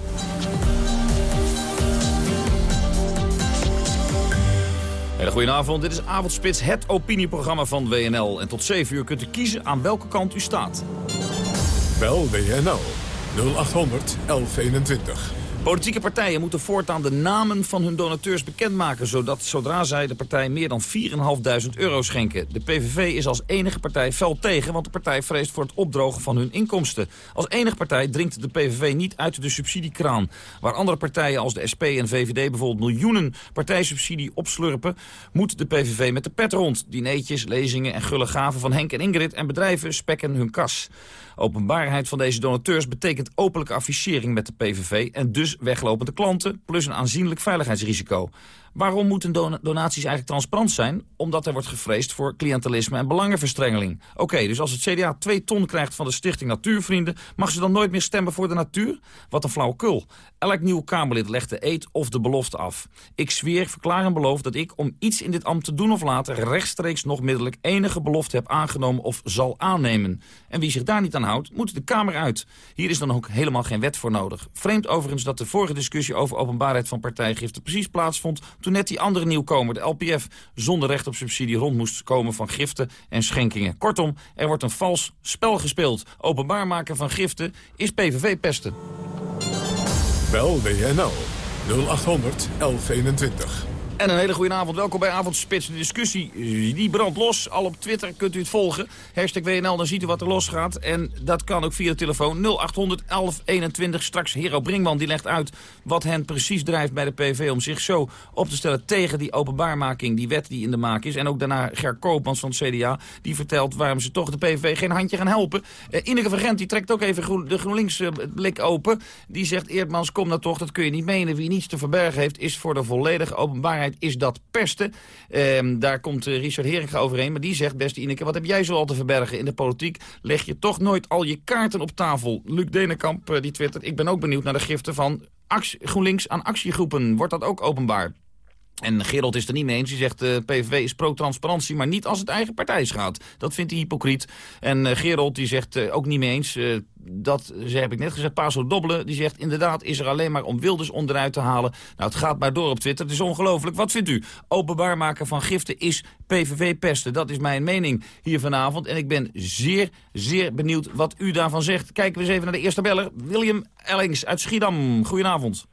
Hele goedenavond, dit is Avondspits, het opinieprogramma van WNL. En tot 7 uur kunt u kiezen aan welke kant u staat. Bel WNL 0800 1121. Politieke partijen moeten voortaan de namen van hun donateurs bekendmaken... zodat zodra zij de partij meer dan 4.500 euro schenken. De PVV is als enige partij fel tegen... want de partij vreest voor het opdrogen van hun inkomsten. Als enige partij dringt de PVV niet uit de subsidiekraan. Waar andere partijen als de SP en VVD bijvoorbeeld miljoenen partijsubsidie opslurpen... moet de PVV met de pet rond. Dineetjes, lezingen en gulle gaven van Henk en Ingrid en bedrijven spekken hun kas. Openbaarheid van deze donateurs betekent openlijke affichering met de PVV... en dus weglopende klanten, plus een aanzienlijk veiligheidsrisico. Waarom moeten don donaties eigenlijk transparant zijn? Omdat er wordt gevreesd voor cliëntelisme en belangenverstrengeling. Oké, dus als het CDA 2 ton krijgt van de Stichting Natuurvrienden... mag ze dan nooit meer stemmen voor de natuur? Wat een flauwekul. Elk nieuw Kamerlid legt de eet of de belofte af. Ik zweer, verklaar en beloof dat ik om iets in dit ambt te doen of laten... rechtstreeks nog middelijk enige belofte heb aangenomen of zal aannemen. En wie zich daar niet aan houdt, moet de Kamer uit. Hier is dan ook helemaal geen wet voor nodig. Vreemd overigens dat de vorige discussie over openbaarheid van partijgiften... precies plaatsvond toen net die andere nieuwkomer, de LPF... zonder recht op subsidie rond moest komen van giften en schenkingen. Kortom, er wordt een vals spel gespeeld. Openbaar maken van giften is PVV-pesten. Bel WNL 0800 1121. En een hele goede avond. Welkom bij Avondspits. De discussie die brandt los. Al op Twitter kunt u het volgen. Hashtag WNL, dan ziet u wat er losgaat. En dat kan ook via de telefoon 0800 1121. Straks Hero Brinkman die legt uit wat hen precies drijft bij de PV... om zich zo op te stellen tegen die openbaarmaking, die wet die in de maak is. En ook daarna Ger Koopmans van het CDA, die vertelt waarom ze toch de PV geen handje gaan helpen. Uh, Ineke die trekt ook even de GroenLinks uh, blik open. Die zegt, Eerdmans, kom nou toch, dat kun je niet menen. Wie niets te verbergen heeft, is voor de volledige openbaarheid is dat pesten. Ehm, daar komt uh, Richard Heringa overheen, maar die zegt, beste Ineke, wat heb jij zo al te verbergen in de politiek? Leg je toch nooit al je kaarten op tafel? Luc Denenkamp, uh, die twittert, ik ben ook benieuwd naar de giften van GroenLinks aan actiegroepen. Wordt dat ook openbaar? En Gerold is er niet mee eens. Hij zegt, uh, PVV is pro-transparantie, maar niet als het eigen partij gaat. Dat vindt hij hypocriet. En uh, Gerold die zegt uh, ook niet mee eens. Dat ze heb ik net gezegd, Paso Dobbelen, die zegt inderdaad is er alleen maar om Wilders onderuit te halen. Nou, het gaat maar door op Twitter, het is ongelooflijk. Wat vindt u? Openbaar maken van giften is PVV-pesten. Dat is mijn mening hier vanavond. En ik ben zeer, zeer benieuwd wat u daarvan zegt. Kijken we eens even naar de eerste beller. William Ellings uit Schiedam. Goedenavond.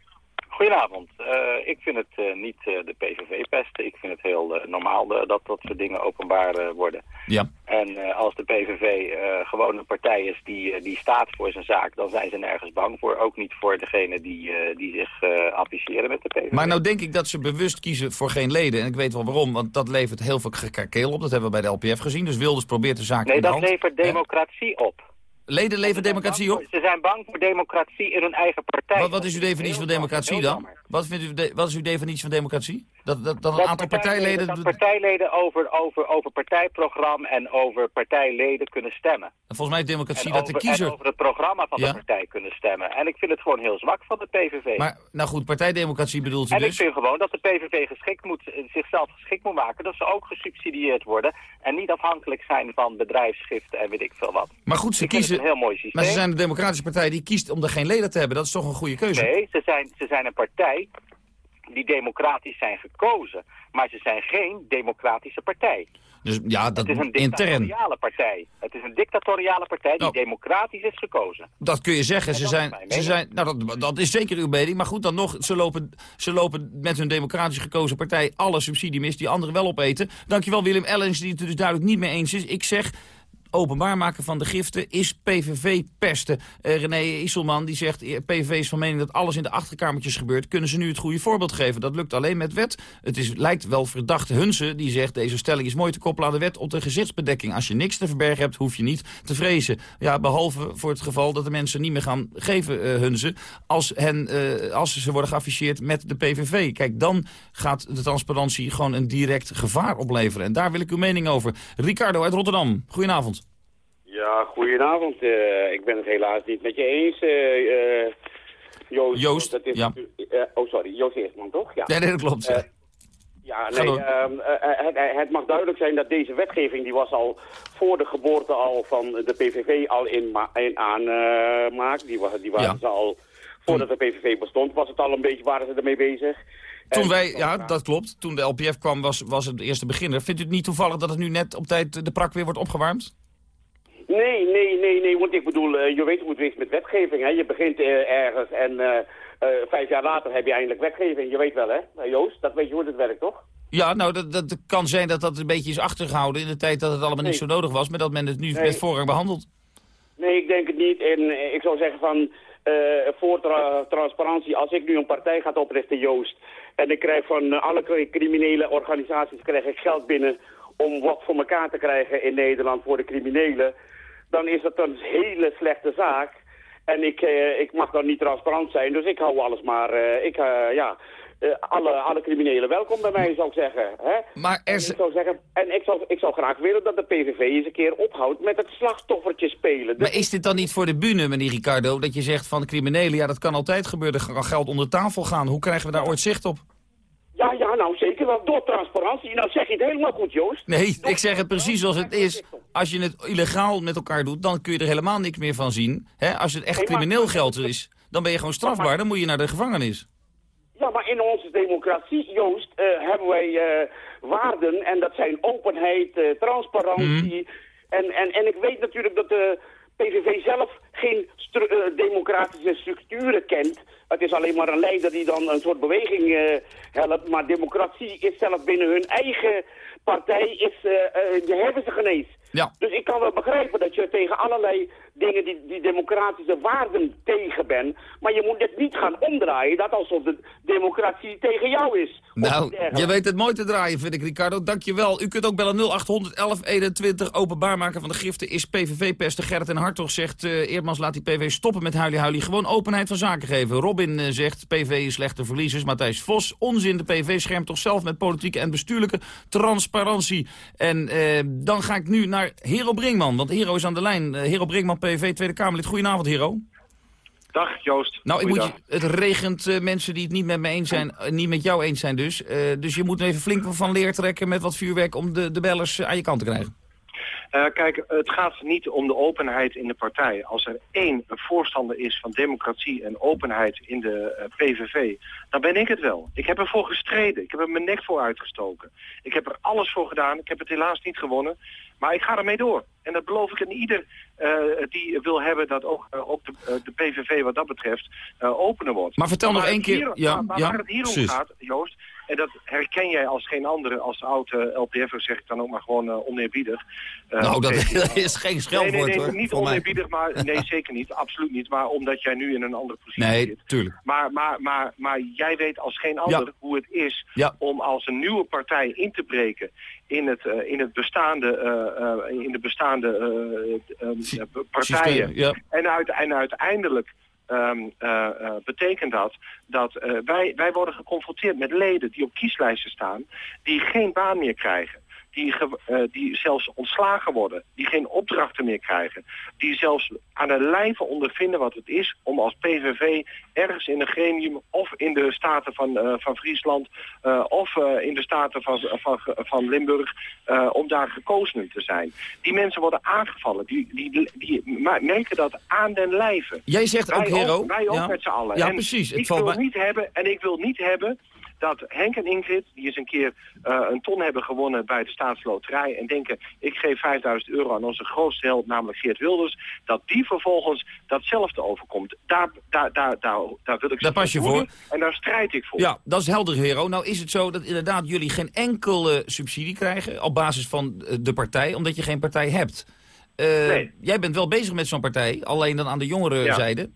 Goedenavond. Uh, ik vind het uh, niet uh, de PVV pesten. Ik vind het heel normaal dat dat soort dingen openbaar worden. Ja. En als de PVV gewoon een partij is die, die staat voor zijn zaak, dan zijn ze nergens bang voor. Ook niet voor degene die, die zich afficheren met de PVV. Maar nou denk ik dat ze bewust kiezen voor geen leden. En ik weet wel waarom, want dat levert heel veel gekakeel op. Dat hebben we bij de LPF gezien. Dus Wilders probeert de zaak. Nee, dat levert democratie op. Leden leveren democratie op? Ze zijn bang voor democratie in hun eigen partij. Wat, wat is uw definitie van democratie dan? Wat, vindt u de, wat is uw definitie van democratie? Dat, dat, dat een dat aantal partijleden... Dat partijleden over, over, over partijprogramma en over partijleden kunnen stemmen. En volgens mij is democratie en dat de kiezer... En over het programma van ja? de partij kunnen stemmen. En ik vind het gewoon heel zwak van de PVV. Maar, nou goed, partijdemocratie bedoelt u en dus? ik vind gewoon dat de PVV geschikt moet, zichzelf geschikt moet maken. Dat ze ook gesubsidieerd worden. En niet afhankelijk zijn van bedrijfsgiften en weet ik veel wat. Maar goed, ze ik kiezen... een heel mooi systeem. Maar ze zijn de democratische partij die kiest om er geen leden te hebben. Dat is toch een goede keuze? Nee, ze zijn, ze zijn een partij die democratisch zijn gekozen. Maar ze zijn geen democratische partij. Dus ja, dat het is een dictatoriale partij. Het is een dictatoriale partij die Oh. democratisch is gekozen. Dat kun je zeggen. Ze dat is zijn, ze zijn, nou, dat, dat is zeker uw mening. Maar goed, dan nog, ze lopen, ze lopen met hun democratisch gekozen partij alle subsidie mis die anderen wel opeten. Dankjewel Willem Ellens, die het er dus duidelijk niet mee eens is. Ik zeg, openbaar maken van de giften is PVV-pesten. Uh, René Iselman die zegt, eh, PVV is van mening dat alles in de achterkamertjes gebeurt. Kunnen ze nu het goede voorbeeld geven? Dat lukt alleen met wet. Het is, lijkt wel verdacht Hunsen, die zegt, deze stelling is mooi te koppelen aan de wet op de gezichtsbedekking. Als je niks te verbergen hebt, hoef je niet te vrezen. Ja, behalve voor het geval dat de mensen niet meer gaan geven, uh, Hunsen, als, hen, als ze worden geafficheerd met de PVV. Kijk, dan gaat de transparantie gewoon een direct gevaar opleveren. En daar wil ik uw mening over. Ricardo uit Rotterdam, goedenavond. Ja, goedenavond. Uh, ik ben het helaas niet met je eens. Uh, uh, Joost. Joost, dat is ja. oh, sorry. Joost Eersman, toch? Ja. Nee, nee dat klopt. ja, nee, ehm, het, het, mag duidelijk zijn dat deze wetgeving, die was al voor de geboorte al van de PVV al in, in aanmaak. die, die waren ja. ze al, voordat de PVV bestond, was het al een beetje, waren ze ermee bezig. Toen wij, ja, dat klopt. Toen de LPF kwam, was, was het de eerste beginner. Vindt u het niet toevallig dat het nu net op tijd de prak weer wordt opgewarmd? Nee, nee, nee, nee, want ik bedoel, uh, je weet hoe het is met wetgeving, hè. Je begint uh, ergens en uh, vijf jaar later heb je eindelijk wetgeving. Je weet wel, hè, Joost? Dat weet je hoe het werkt, toch? Ja, nou, dat, dat kan zijn dat dat een beetje is achtergehouden in de tijd dat het allemaal nee. niet zo nodig was, maar dat men het nu nee. met voorrang behandelt. Nee, ik denk het niet. En ik zou zeggen van, voor tra transparantie, als ik nu een partij ga oprichten, Joost, en ik krijg van alle criminele organisaties krijg ik geld binnen om wat voor elkaar te krijgen in Nederland voor de criminelen dan is het een hele slechte zaak. En ik, eh, ik mag dan niet transparant zijn, dus ik hou alles maar... eh, ik, eh, ja, alle, alle criminelen welkom bij mij, zou ik zeggen. Hè? Maar er En ik zou zeggen, en ik zou, ik zou graag willen dat de PVV eens een keer ophoudt met het slachtoffertje spelen. Dus Maar is dit dan niet voor de bühne, meneer Ricardo, dat je zegt van de criminelen, ja dat kan altijd gebeuren, er kan geld onder tafel gaan. Hoe krijgen we daar ooit zicht op? Ja, ja, nou zeker wel. Door transparantie. Nou zeg je het helemaal goed, Joost. Nee, ik zeg het precies zoals het is. Als je het illegaal met elkaar doet, dan kun je er helemaal niks meer van zien. Als het echt crimineel geld is, dan ben je gewoon strafbaar. Dan moet je naar de gevangenis. Ja, maar in onze democratie, Joost, eh, hebben wij eh, waarden. En dat zijn openheid, eh, transparantie. En, en, en ik weet natuurlijk dat de PVV zelf geen eh, democratische structuren kent. Het is alleen maar een leider die dan een soort beweging eh, helpt. Maar democratie is zelf binnen hun eigen partij, is, die hebben ze genees. Ja. Dus ik kan wel begrijpen dat je tegen allerlei dingen die, die democratische waarden tegen bent. Maar je moet het niet gaan omdraaien dat alsof de democratie tegen jou is. Nou, je weet het mooi te draaien, vind ik, Ricardo. Dankjewel. U kunt ook bellen 0800 1121. Openbaar maken van de giften is PVV-pester. Gerrit en Hartog zegt, eh Eerdmans laat die PV stoppen met huilie-huilie. Gewoon openheid van zaken geven. Robin eh, zegt, PV is slechte verliezers. Matthijs Vos, onzin. De PV schermt toch zelf met politieke en bestuurlijke transparantie. En eh, dan ga ik nu naar Hero Brinkman. Want Hero is aan de lijn. Eh, Hero Brinkman, PV, Tweede Kamerlid. Goedenavond, Hero. Dag Joost. Nou, ik moet je, het regent eh, mensen die het niet met me eens zijn, eh, niet met jou eens zijn dus. Dus je moet even flink van leer trekken met wat vuurwerk om de, de bellers aan je kant te krijgen. Eh, kijk, het gaat niet om de openheid in de partij. Als er één een voorstander is van democratie en openheid in de eh, PVV, dan ben ik het wel. Ik heb ervoor gestreden. Ik heb er mijn nek voor uitgestoken. Ik heb er alles voor gedaan. Ik heb het helaas niet gewonnen. Maar ik ga ermee door. En dat beloof ik aan ieder eh, die wil hebben dat ook, ook de, de PVV wat dat betreft opener wordt. Maar vertel nog waar één keer- hier- ja, maar, maar ja, waar het hier om gaat, Joost, en dat herken jij als geen andere, als oude LPF'er zeg ik dan ook maar gewoon eh, oneerbiedig. Eh, nou, dat, [laughs] is geen scheldwoord nee, nee, nee, hoor. niet mij. oneerbiedig, maar [laughs] nee, zeker niet. Absoluut niet. Maar omdat jij nu in een andere positie Nee, zit. tuurlijk. Maar, maar, maar, maar jij weet als geen ander Ja. hoe het is Ja. om als een nieuwe partij in te breken in het, eh, in het bestaande, in de bestaande partijen. Systeem, ja. En, uit, en uiteindelijk ehm, eh, eh, betekent dat dat eh, wij, wij worden geconfronteerd met leden die op kieslijsten staan, die geen baan meer krijgen. Die, eh, die zelfs ontslagen worden, die geen opdrachten meer krijgen. Die zelfs aan de lijve ondervinden wat het is om als PVV ergens in een gremium of in de staten van, eh, van Friesland eh, of in de staten van, van, van Limburg om daar gekozen te zijn. Die mensen worden aangevallen, die, die, die merken dat aan den lijve. Jij zegt wij ook, Hero, Wij ook ja. met z'n allen. Ja, En precies. Het Ik wil niet hebben, en ik wil niet hebben dat Henk en Ingrid, die eens een keer eh, een ton hebben gewonnen bij de staatsloterij en denken, ik geef 5000 euro aan onze grootste held, namelijk Geert Wilders, dat die vervolgens datzelfde overkomt. Daar, daar, daar, daar, daar wil ik Daar pas je voor. En daar strijd ik voor. Ja, dat is helder, Hero. Nou is het zo dat inderdaad jullie geen enkele subsidie krijgen... op basis van eh, de partij, omdat je geen partij hebt. Eh, Jij bent wel bezig met zo'n partij, alleen dan aan de jongere Ja. zijde.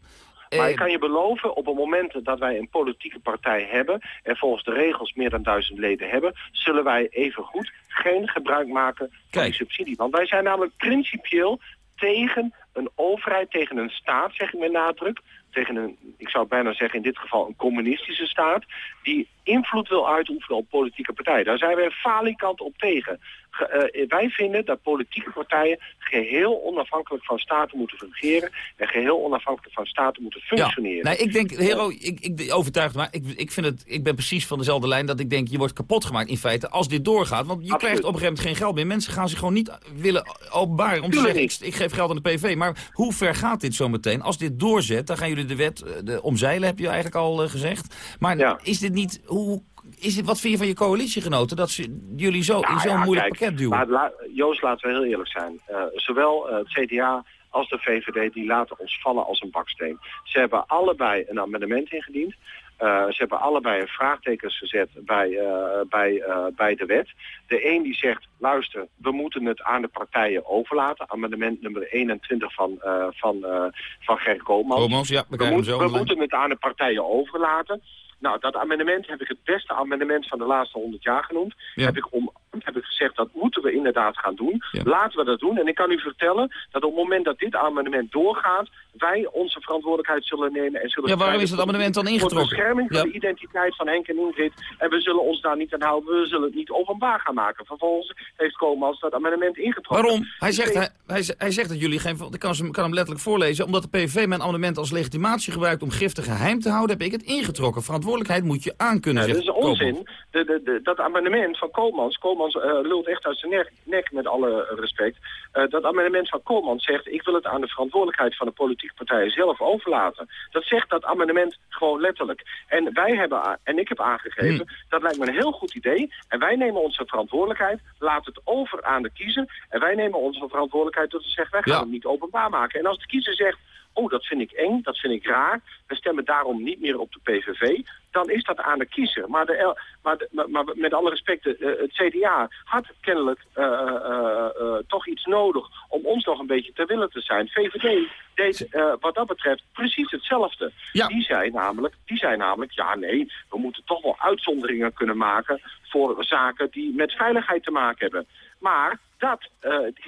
Maar ik kan je beloven, op het moment dat wij een politieke partij hebben... en volgens de regels meer dan duizend leden hebben... zullen wij even goed geen gebruik maken van die subsidie. Want wij zijn namelijk principieel tegen een overheid, tegen een staat, zeg ik met nadruk... tegen een, ik zou bijna zeggen in dit geval een communistische staat... die invloed wil uitoefenen op politieke partijen. Daar zijn wij falikant op tegen. Ge- eh, wij vinden dat politieke partijen geheel onafhankelijk van staten moeten fungeren... en geheel onafhankelijk van staten moeten functioneren. Nee, ik denk, Hero, ik, ik overtuigd, maar ik, ik, vind het, ik ben precies van dezelfde lijn dat ik denk, je wordt kapot gemaakt in feite als dit doorgaat. Want je krijgt op een gegeven moment geen geld meer. Mensen gaan zich gewoon niet willen openbaren om te zeggen, ik, ik geef geld aan de PV. Maar hoe ver gaat dit zo meteen? Als dit doorzet, dan gaan jullie de wet eh, de, omzeilen, heb je eigenlijk al eh, gezegd. Maar is dit niet, hoe, is dit, wat vind je van je coalitiegenoten dat ze jullie zo in Nou zo'n ja, moeilijk kijk, pakket duwen? Maar la- Joost, laten we heel eerlijk zijn. Eh, zowel het CDA als de VVD die laten ons vallen als een baksteen. Ze hebben allebei een amendement ingediend. Eh, ze hebben allebei een vraagtekens gezet bij, eh, bij, eh, bij de wet. De een die zegt, luister, we moeten het aan de partijen overlaten. Amendement nummer 21 van, van, van Gerrit Koolmans. Koolmans, ja, we we, moet- zo we moeten het aan de partijen overlaten. Nou, dat amendement heb ik het beste amendement van de laatste 100 jaar genoemd. Ja. Heb ik om heb ik gezegd dat moeten we inderdaad gaan doen. Laten we dat doen. En ik kan u vertellen dat op het moment dat dit amendement doorgaat, wij onze verantwoordelijkheid zullen nemen en zullen... Ja, waarom is het amendement dan ingetrokken? Voor bescherming van de identiteit van Henk en Ingrid. En we zullen ons daar niet aan houden. We zullen het niet openbaar gaan maken. Vervolgens heeft Komans dat amendement ingetrokken. Waarom? Hij zegt, hij, hij, hij zegt dat jullie geen... Ik kan, kan hem letterlijk voorlezen. Omdat de PVV mijn amendement als legitimatie gebruikt om giften geheim te houden, heb ik het ingetrokken. Verantwoordelijkheid moet je aankunnen, ja, Dat is onzin. De, de, de, dat amendement van Koolmans, Koolmans uh, lult echt uit zijn nek, nek met alle respect. Uh, dat amendement van Koolmans zegt, ik wil het aan de verantwoordelijkheid van de politieke partijen zelf overlaten. Dat zegt dat amendement gewoon letterlijk. En wij hebben, en ik heb aangegeven, hmm. dat lijkt me een heel goed idee. En wij nemen onze verantwoordelijkheid, laat het over aan de kiezer. En wij nemen onze verantwoordelijkheid door te zeggen, wij gaan ja. het niet openbaar maken. En als de kiezer zegt, oh, dat vind ik eng, dat vind ik raar, we stemmen daarom niet meer op de PVV, dan is dat aan de kiezer. Maar, de, maar, de, maar met alle respect, uh, het CDA had kennelijk uh, uh, toch iets nodig om ons nog een beetje te willen te zijn. VVD deed wat dat betreft precies hetzelfde. Ja. Die, zei namelijk, die zei namelijk, ja nee, we moeten toch wel uitzonderingen kunnen maken voor zaken die met veiligheid te maken hebben. Maar dat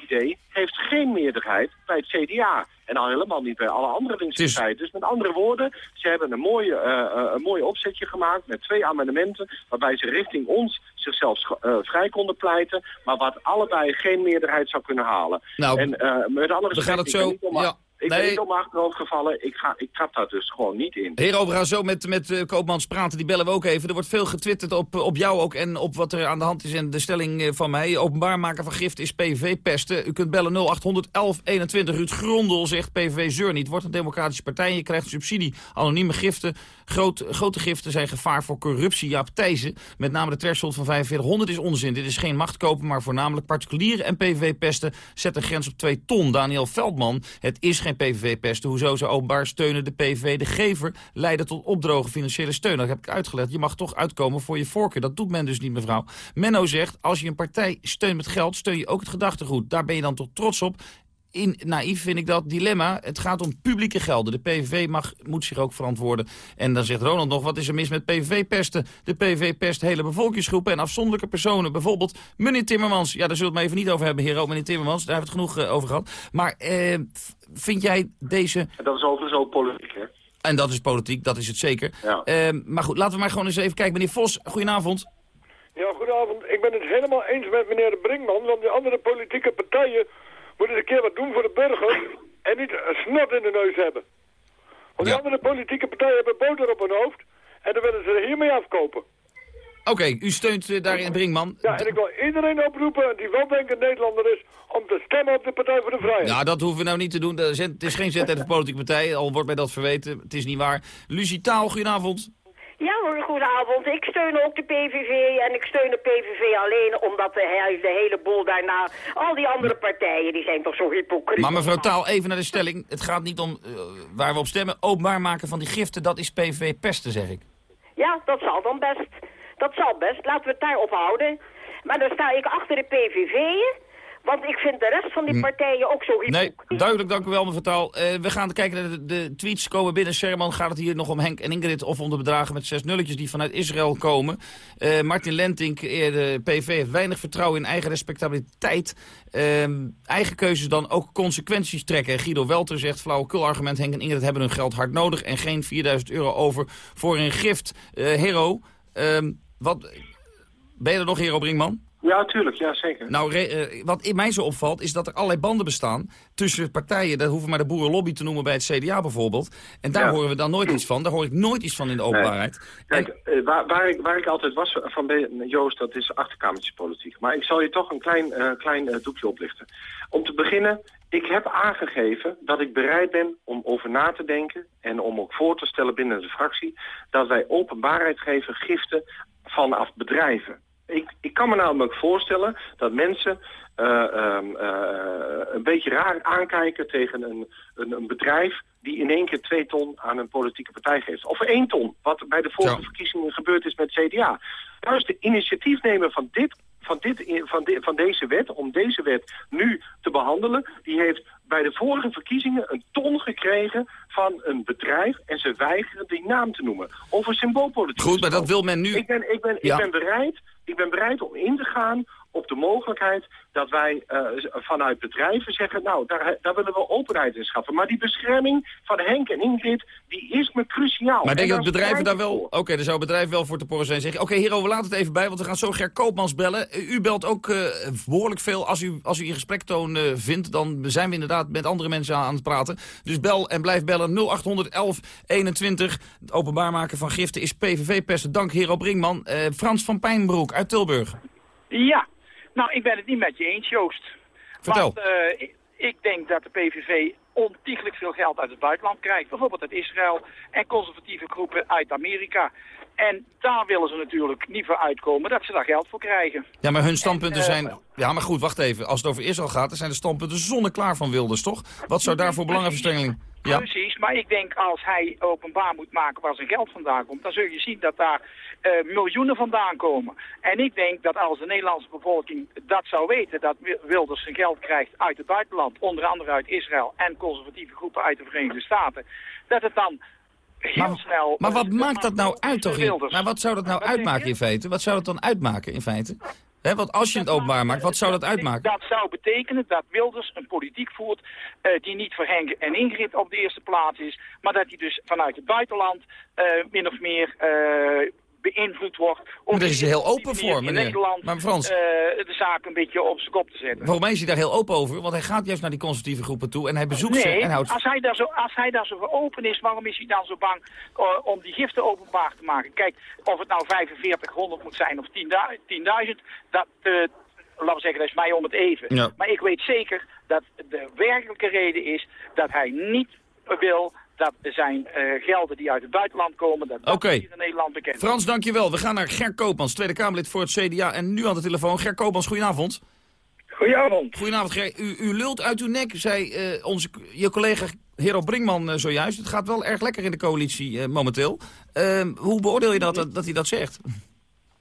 idee heeft geen meerderheid bij het CDA. En al helemaal niet bij alle andere linkspartijen. Dus met andere woorden, ze hebben een mooie, uh, een mooie opzetje gemaakt met twee amendementen... waarbij ze richting ons zichzelf uh, vrij konden pleiten... maar wat allebei geen meerderheid zou kunnen halen. Nou, en met andere we gaan het zo... Ja. Ik nee. ben niet op mijn achterhoofd gevallen. Ik, ga, ik trap daar dus gewoon niet in. Heer gaan zo met, met uh, Koopmans praten. Die bellen we ook even. Er wordt veel getwitterd op, op jou ook en op wat er aan de hand is. En de stelling van mij. Openbaar maken van gift is PV-pesten. U kunt bellen 0800 1121. Ruud Grondel zegt PVV zeur niet. Wordt een democratische partij. Je krijgt subsidie. Anonieme giften. Groot, grote giften zijn gevaar voor corruptie. Jaap Thijssen. Met name de threshold van 4500 is onzin. Dit is geen macht kopen, maar voornamelijk particulieren en PVV-pesten. Zet een grens op 2 ton. Daniel Veldman. Het is geen PVV-pesten. Hoezo ze openbaar steunen de PVV? De gever leiden tot opdrogen financiële steun. Dat heb ik uitgelegd. Je mag toch uitkomen voor je voorkeur. Dat doet men dus niet, mevrouw. Menno zegt, als je een partij steunt met geld... steun je ook het gedachtegoed. Daar ben je dan toch trots op? in, naïef vind ik dat dilemma. Het gaat om publieke gelden. De PVV mag, moet zich ook verantwoorden. En dan zegt Ronald nog, wat is er mis met PVV-pesten? De PVV pest hele bevolkingsgroepen en afzonderlijke personen. Bijvoorbeeld meneer Timmermans. Ja, daar zullen we het maar even niet over hebben, hero. Meneer Timmermans, daar hebben we het genoeg uh, over gehad. Maar eh, vind jij deze... Dat is overigens ook politiek, hè? En dat is politiek, dat is het zeker. Ja. Uh, maar goed, laten we maar gewoon eens even kijken. Meneer Vos, goedenavond. Ja, goedenavond. Ik ben het helemaal eens met meneer de Brinkman, want die andere politieke partijen moeten eens een keer wat doen voor de burger en niet een snot in de neus hebben. Want die andere politieke partijen hebben boter op hun hoofd en dan willen ze er hiermee afkopen. Oké, u steunt uh, daarin Brinkman. Ja, en ik wil iedereen oproepen die wel denken Nederlander is... om te stemmen op de Partij voor de Vrijheid. Ja, dat hoeven we nou niet te doen. Het is geen de politieke partij, al wordt mij dat verweten. Het is niet waar. Lucie Taal, goedenavond. Ja hoor, goedenavond. Ik steun ook de PVV en ik steun de PVV alleen omdat de, de hele boel daarna... Al die andere partijen, die zijn toch zo hypocriet. Maar mevrouw Taal, even naar de stelling. Het gaat niet om uh, waar we op stemmen. Openbaar maken van die giften, dat is PVV pesten, zeg ik. Ja, dat zal dan best. Dat zal best. Laten we het daarop houden. Maar dan sta ik achter de PVV... Want ik vind de rest van die partijen ook zo hypocriet. Nee, duidelijk, dank u wel, mevrouw Taal. Uh, we gaan kijken naar de, de, tweets komen binnen. Sherman gaat het hier nog om Henk en Ingrid of om de bedragen met zes nulletjes die vanuit Israël komen. Uh, Martin Lentink, de PV, heeft weinig vertrouwen in eigen respectabiliteit. Uh, eigen keuzes dan ook consequenties trekken. Guido Welter zegt, flauwekul argument, Henk en Ingrid hebben hun geld hard nodig en geen 4000 euro over voor een gift. Hero, ehm, wat, ben je er nog, Hero Brinkman? Ja, tuurlijk. Ja, zeker. Nou, uh, wat in mij zo opvalt, is dat er allerlei banden bestaan tussen partijen. Dat hoeven maar de boerenlobby te noemen bij het CDA bijvoorbeeld. En daar horen we dan nooit iets van. Daar hoor ik nooit iets van in de openbaarheid. Kijk, uh, waar, waar, ik, waar ik altijd was van Joost, dat is achterkamertjespolitiek. Maar ik zal je toch een klein, uh, klein doekje oplichten. Om te beginnen, ik heb aangegeven dat ik bereid ben om over na te denken... en om ook voor te stellen binnen de fractie... dat wij openbaarheid geven giften vanaf bedrijven ik, ik kan me namelijk voorstellen dat mensen uh, uh, een beetje raar aankijken tegen een, een, een, bedrijf die in één keer twee ton aan een politieke partij geeft. Of één ton, wat bij de vorige verkiezingen gebeurd is met CDA. Juist de initiatiefnemer van dit van, dit, van, de, van deze wet, om deze wet nu te behandelen... die heeft bij de vorige verkiezingen een ton gekregen van een bedrijf... en ze weigeren die naam te noemen. Over symboolpolitiek. Goed, maar dat wil men nu... Ik ben, ik ben, ik ben bereid ik ben bereid om in te gaan op de mogelijkheid dat wij eh, vanuit bedrijven zeggen... nou, daar, daar willen we openheid in schaffen. Maar die bescherming van Henk en Ingrid, die is me cruciaal. Maar denk je dat bedrijven daar wel... Oké, daar zou bedrijf wel voor te porren zijn. Zeggen, oké, Hero, we laten het even bij, want we gaan zo Ger Koopmans bellen. Uh, U belt ook eh, behoorlijk veel. Als u, als u in gesprektoon eh, vindt, dan zijn we inderdaad met andere mensen aan het praten. Dus bel en blijf bellen 0800 1121. Het openbaar maken van giften is PVV-pesten. Dank Hero Brinkman. Eh, Frans van Pijnbroek uit Tilburg. Ja, nou, ik ben het niet met je eens, Joost. Vertel. Want eh, ik, denk dat de PVV ontiegelijk veel geld uit het buitenland krijgt. Bijvoorbeeld uit Israël en conservatieve groepen uit Amerika. En daar willen ze natuurlijk niet voor uitkomen dat ze daar geld voor krijgen. Ja, maar hun standpunten eh, zijn... Ja, maar goed, wacht even. Als het over Israël gaat, dan zijn de standpunten zonneklaar van Wilders, toch? Wat zou daar voor belangenverstrengeling... Ja. Precies, maar ik denk als hij openbaar moet maken waar zijn geld vandaan komt, dan zul je zien dat daar eh, miljoenen vandaan komen. En ik denk dat als de Nederlandse bevolking dat zou weten, dat Wi- Wilders zijn geld krijgt uit het buitenland, onder andere uit Israël en conservatieve groepen uit de Verenigde Staten, dat het dan heel snel... Maar wat maakt dat nou uit toch? in-. Maar wat zou dat nou uitmaken in feite? Wat zou dat dan uitmaken in feite? Hè, want als je het openbaar maakt, wat zou dat uitmaken? Dat zou betekenen dat Wilders een politiek voert eh, die niet voor Henk en Ingrid op de eerste plaats is, maar dat hij dus vanuit het buitenland eh, min of meer eh, beïnvloed wordt. om Maar daar is hij heel open voor, in meneer. Nederland Maar Frans- eh, de zaak een beetje op zijn kop te zetten. Volgens mij is hij daar heel open over, want hij gaat juist naar die conservatieve groepen toe en hij bezoekt ze en houdt... als hij, daar zo, als hij daar zo voor open is, waarom is hij dan zo bang eh, om die giften openbaar te maken? Kijk, of het nou 4500 moet zijn of 10.000, 10.000, dat, eh, laten we zeggen, dat is mij om het even. Ja. Maar ik weet zeker dat de werkelijke reden is dat hij niet wil dat zijn eh, gelden die uit het buitenland komen, dat Oké. hier in Nederland bekend is. Frans, dankjewel. We gaan naar Ger Koopmans, Tweede Kamerlid voor het CDA en nu aan de telefoon. Ger Koopmans, goedenavond. Goedenavond. Goedenavond, Ger. U, u lult uit uw nek, zei eh, onze, je collega Hero Brinkman eh, zojuist. Het gaat wel erg lekker in de coalitie eh, momenteel. Eh, hoe beoordeel je dat, dat, dat hij dat zegt?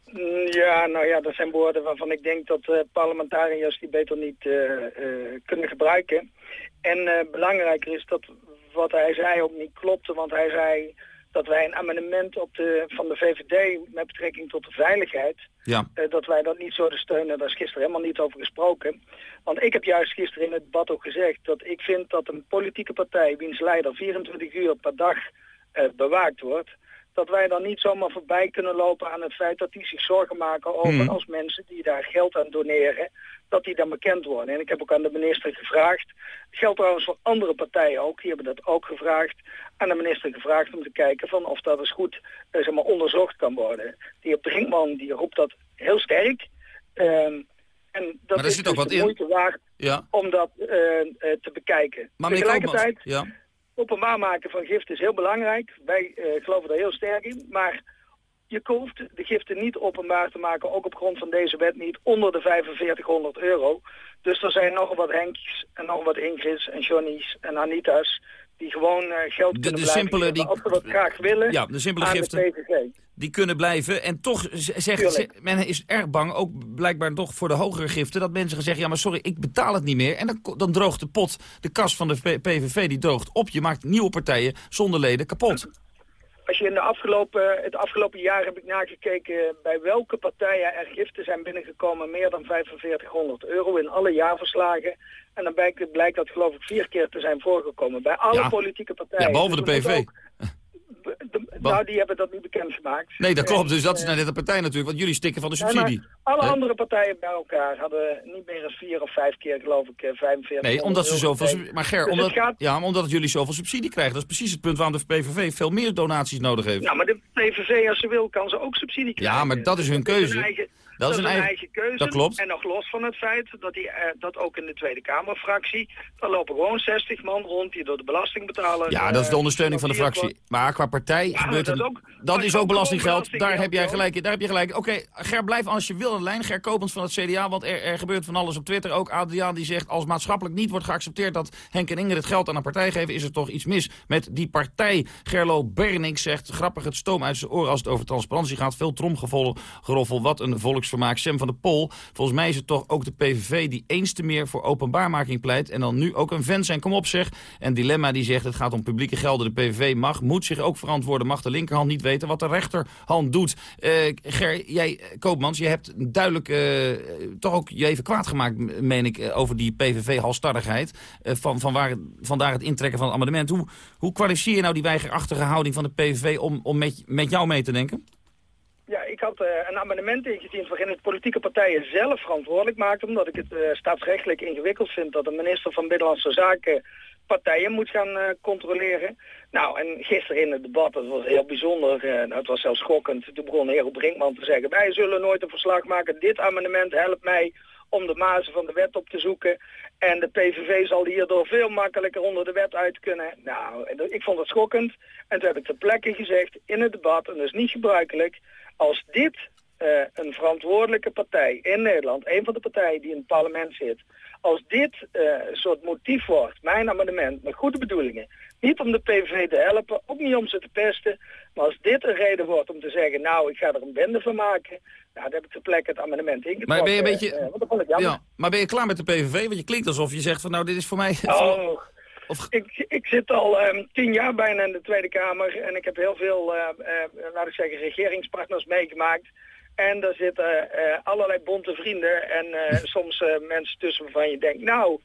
Mm, Ja, nou ja, dat zijn woorden waarvan ik denk dat eh, parlementariërs die beter niet eh, eh, kunnen gebruiken. En eh, belangrijker is dat wat hij zei ook niet klopte, want hij zei dat wij een amendement op de, van de VVD met betrekking tot de veiligheid, Ja. eh, dat wij dat niet zouden steunen. Daar is gisteren helemaal niet over gesproken. Want ik heb juist gisteren in het debat ook gezegd dat ik vind dat een politieke partij, wiens leider 24 uur per dag eh, bewaakt wordt, dat wij dan niet zomaar voorbij kunnen lopen aan het feit dat die zich zorgen maken over Mhm. als mensen die daar geld aan doneren, dat die dan bekend worden. En ik heb ook aan de minister gevraagd, geldt trouwens voor andere partijen ook, die hebben dat ook gevraagd, aan de minister gevraagd om te kijken van of dat eens goed eh, zeg maar, onderzocht kan worden. Die heer Brinkman die roept dat heel sterk. Ehm, en dat is zit ook dus wat de in. moeite waard Ja. om dat eh, eh, te bekijken. Maar Tegelijkertijd, ja. openbaar maken van giften is heel belangrijk. Wij eh, geloven daar heel sterk in. Maar je hoeft de giften niet openbaar te maken, ook op grond van deze wet niet, onder de 4500 euro. Dus er zijn nog wat Henkjes en nog wat Ingrid's en Johnny's en Anita's die gewoon eh, geld De- kunnen de blijven simpele die- als ze dat graag willen Ja, de simpele giften. de PVV. Die kunnen blijven. En toch zegt ze- men is erg bang, ook blijkbaar toch voor de hogere giften... dat mensen gaan zeggen, ja maar sorry, ik betaal het niet meer. En dan, dan droogt de pot, de kas van de PVV, die droogt op. Je maakt nieuwe partijen zonder leden kapot. Als je in de afgelopen, het afgelopen jaar heb ik nagekeken bij welke partijen er giften zijn binnengekomen meer dan 4500 euro in alle jaarverslagen. En dan blijkt, blijkt dat geloof ik vier keer te zijn voorgekomen bij alle Ja. politieke partijen. Ja, behalve de Dus PV. [laughs] ook- nou, die hebben dat niet bekendgemaakt. Nee, dat klopt. Dus dat is En, naar de partij natuurlijk, want jullie stikken van de Nee, subsidie. alle Hè? andere partijen bij elkaar hadden niet meer dan vier of vijf keer, geloof ik, eh, 45 Nee, omdat ze zoveel... Maar Ger, Dus omdat, gaat- ja, maar omdat jullie zoveel subsidie krijgen. Dat is precies het punt waarom de PVV veel meer donaties nodig heeft. Nou, maar de PVV, als ze wil, kan ze ook subsidie krijgen. Ja, maar dat is hun keuze. eigen, Dat is een eigen- eigen keuze. dat klopt. En nog los van het feit dat, die, eh, dat ook in de Tweede Kamerfractie... daar lopen gewoon 60 man rond die door de belasting betalen. Ja, dat is de ondersteuning van de fractie. Maar qua partij gebeurt dat het... is ook- dat is ook belastinggeld. Daar heb jij gelijk. Daar heb je gelijk. in. Oké, Ger, blijf als je wil aan de lijn. Ger Kopens van het CDA, want er, er gebeurt van alles op Twitter. Ook Adriaan die zegt, als maatschappelijk niet wordt geaccepteerd... dat Henk en Ingrid het geld aan een partij geven... is er toch iets mis met die partij. Gerlo Bernink zegt, grappig het stoom uit zijn oren... als het over transparantie gaat. Veel tromgeroffel. Wat een volks volksvermaak, Sam van der Pol. Volgens mij is het toch ook de PVV die eens te meer voor openbaarmaking pleit... en dan nu ook een vent zijn. Kom op zeg. En Dilemma die zegt het gaat om publieke gelden. De PVV mag, moet zich ook verantwoorden. Mag de linkerhand niet weten wat de rechterhand doet. Uh, Ger, jij, Koopmans, je hebt duidelijk uh, toch ook je even kwaad gemaakt, meen ik... over die PVV-halstarrigheid. Van, van waar, vandaar het intrekken van het amendement. Hoe, hoe kwalificeer je nou die weigerachtige houding van de PVV... om, om met, met jou mee te denken? Ja, ik had uh, een amendement ingediend waarin het politieke partijen zelf verantwoordelijk maakten, omdat ik het uh, staatsrechtelijk ingewikkeld vind dat de minister van Binnenlandse Zaken partijen moet gaan uh, controleren. Nou, en gisteren in het debat, dat was heel bijzonder, nou, het was zelfs schokkend, toen begon Hero Brinkman te zeggen, wij zullen nooit een verslag maken, dit amendement helpt mij om de mazen van de wet op te zoeken. En de PVV zal hierdoor veel makkelijker onder de wet uit kunnen. Nou, ik vond het schokkend. En toen heb ik ter plekke gezegd in het debat, en dat is niet gebruikelijk, als dit uh, een verantwoordelijke partij in Nederland, een van de partijen die in het parlement zit, als dit uh, een soort motief wordt, mijn amendement, met goede bedoelingen, niet om de PVV te helpen, ook niet om ze te pesten, maar als dit een reden wordt om te zeggen, nou, ik ga er een bende van maken, nou, dan heb ik ter plekke het amendement ingetrokken. Maar ben je een beetje... Uh, jammer. Ja, maar ben je klaar met de PVV? Want je klinkt alsof je zegt van, nou, dit is voor mij... Oh, of... ik, ik zit al um, tien jaar bijna in de Tweede Kamer en ik heb heel veel, uh, uh, laat ik zeggen, regeringspartners meegemaakt. En daar zitten uh, allerlei bonte vrienden en soms mensen tussen waarvan je denkt, nou,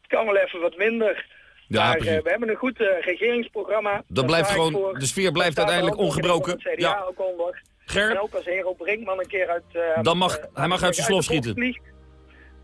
het kan wel even wat minder. Ja, maar we hebben een goed regeringsprogramma. Dat blijft gewoon, voor. de sfeer blijft uiteindelijk ongebroken. CDA ja. ook onder. Ger? En ook als Hero Brinkman een keer uit... Dan mag, hij mag uit zijn slof schieten. Vliegt,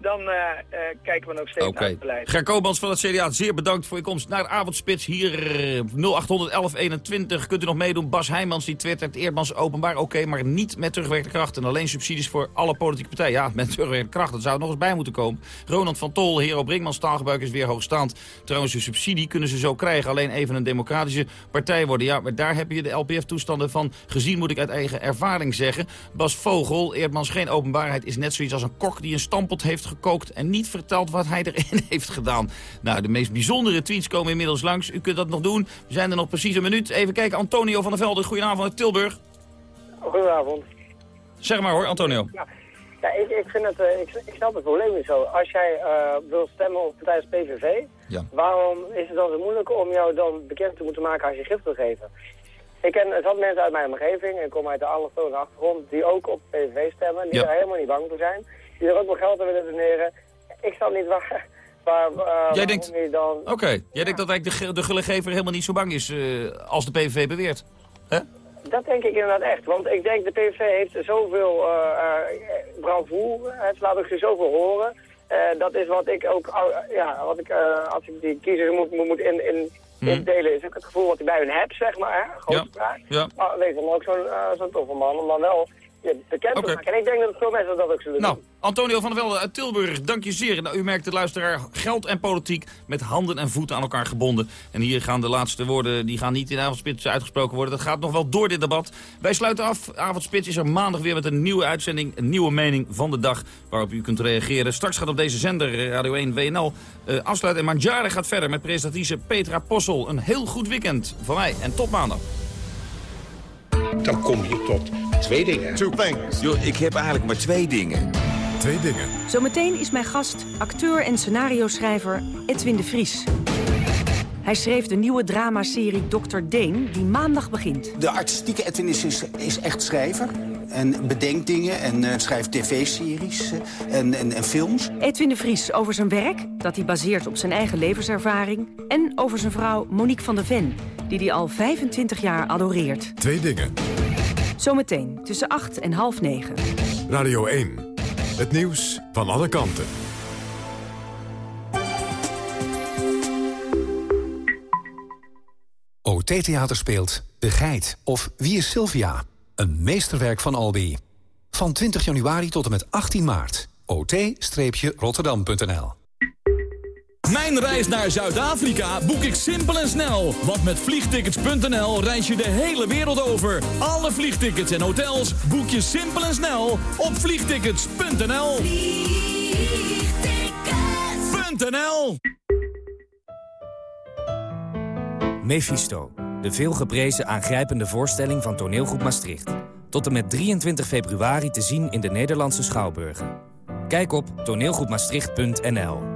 dan uh, uh, kijken we nog steeds okay. naar het beleid. Ger Koopmans van het CDA, zeer bedankt voor je komst naar de avondspits. Hier uh, 081121 kunt u nog meedoen. Bas Heijmans die twittert Eerdmans openbaar. Oké, okay, maar niet met terugwerkende kracht. En alleen subsidies voor alle politieke partijen. Ja, met terugwerkende kracht. Dat zou er nog eens bij moeten komen. Ronald van Tol, Hero Brinkmans, taalgebruik is weer hoogstaand. Trouwens, een subsidie kunnen ze zo krijgen. Alleen even een democratische partij worden. Ja, maar daar heb je de LPF-toestanden van gezien, moet ik uit eigen ervaring zeggen. Bas Vogel, Eerdmans geen openbaarheid, is net zoiets als een kok die een stampot heeft gekookt en niet verteld wat hij erin [laughs] heeft gedaan. Nou, de meest bijzondere tweets komen inmiddels langs. U kunt dat nog doen. We zijn er nog precies een minuut. Even kijken, Antonio van der Velde. Goedenavond uit Tilburg. Goedenavond. Zeg maar hoor, Antonio. Ja, ja ik, ik, vind het, uh, ik, ik snap het probleem niet zo. Als jij uh, wil stemmen op tijdens PVV, ja. waarom is het dan zo moeilijk om jou dan bekend te moeten maken als je gift wil geven? Ik ken zat mensen uit mijn omgeving, ik kom uit de allochtone achtergrond, die ook op PVV stemmen, die Ja. er helemaal niet bang voor zijn. Die er ook wel geld aan willen doneren. Ik snap niet [laughs] waar, waar, uh, waarom denkt- dan... Oké, jij denkt dat eigenlijk de, de gullegever helemaal niet zo bang is eh, als de PVV beweert. Dat denk ik inderdaad echt. Want ik denk de PVV heeft zoveel uh, bravoure. Het laat ook zoveel horen. Dat is wat ik ook, uh, ja, wat ik, als ik die kiezers moet, moet, in, in, Hmm. indelen, is ook het gevoel wat ik bij hun heb, zeg maar. Hè? Grote vraag. Ja. Maar wees dan ook zo'n zo'n toffe man om dan wel bekend te Oké. maken. En ik denk dat veel mensen dat ook zullen Nou, doen. Antonio van der Velde uit Tilburg, dank je zeer. Nou, u merkt de luisteraar, geld en politiek met handen en voeten aan elkaar gebonden. En hier gaan de laatste woorden, die gaan niet in avondspits uitgesproken worden. Dat gaat nog wel door dit debat. Wij sluiten af. Avondspits is er maandag weer met een nieuwe uitzending, een nieuwe mening van de dag waarop u kunt reageren. Straks gaat op deze zender, eh, Radio 1 WNL, eh, afsluiten. En Manjare gaat verder met presentatrice Petra Possel. Een heel goed weekend van mij en tot maandag. Dan kom je tot twee dingen. Two things. Yo, ik heb eigenlijk maar twee dingen. Twee dingen. Zometeen is mijn gast acteur en scenario-schrijver Edwin de Vries. Hij schreef de nieuwe dramaserie Dr. Deen, die maandag begint. De artistieke Edwin is, is, is echt schrijver. En bedenkt dingen en eh, schrijft tv-series eh, en, en, en films. Edwin de Vries over zijn werk, dat hij baseert op zijn eigen levenservaring... en over zijn vrouw Monique van der Ven, die hij al 25 jaar adoreert. Twee dingen. Zometeen tussen 8 en half 9. Radio 1. Het nieuws van alle kanten. OT Theater speelt De Geit of Wie is Sylvia? Een meesterwerk van Albi. Van 20 januari tot en met 18 maart. ot-rotterdam.nl Mijn reis naar Zuid-Afrika boek ik simpel en snel. Want met vliegtickets.nl reis je de hele wereld over. Alle vliegtickets en hotels boek je simpel en snel op vliegtickets.nl. Vliegtickets.nl Mephisto, de veelgeprezen aangrijpende voorstelling van toneelgroep Maastricht. Tot en met 23 februari te zien in de Nederlandse Schouwburgen. Kijk op toneelgroepmaastricht.nl.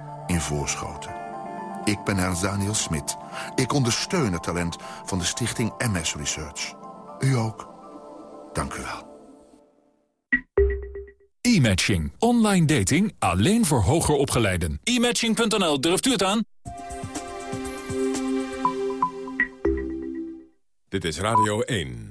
in Voorschoten. Ik ben Ernst Daniel Smit. Ik ondersteun het talent van de stichting MS Research. U ook. Dank u wel. E-matching. Online dating alleen voor hoger opgeleiden. E-matching.nl, durft u het aan? Dit is Radio 1.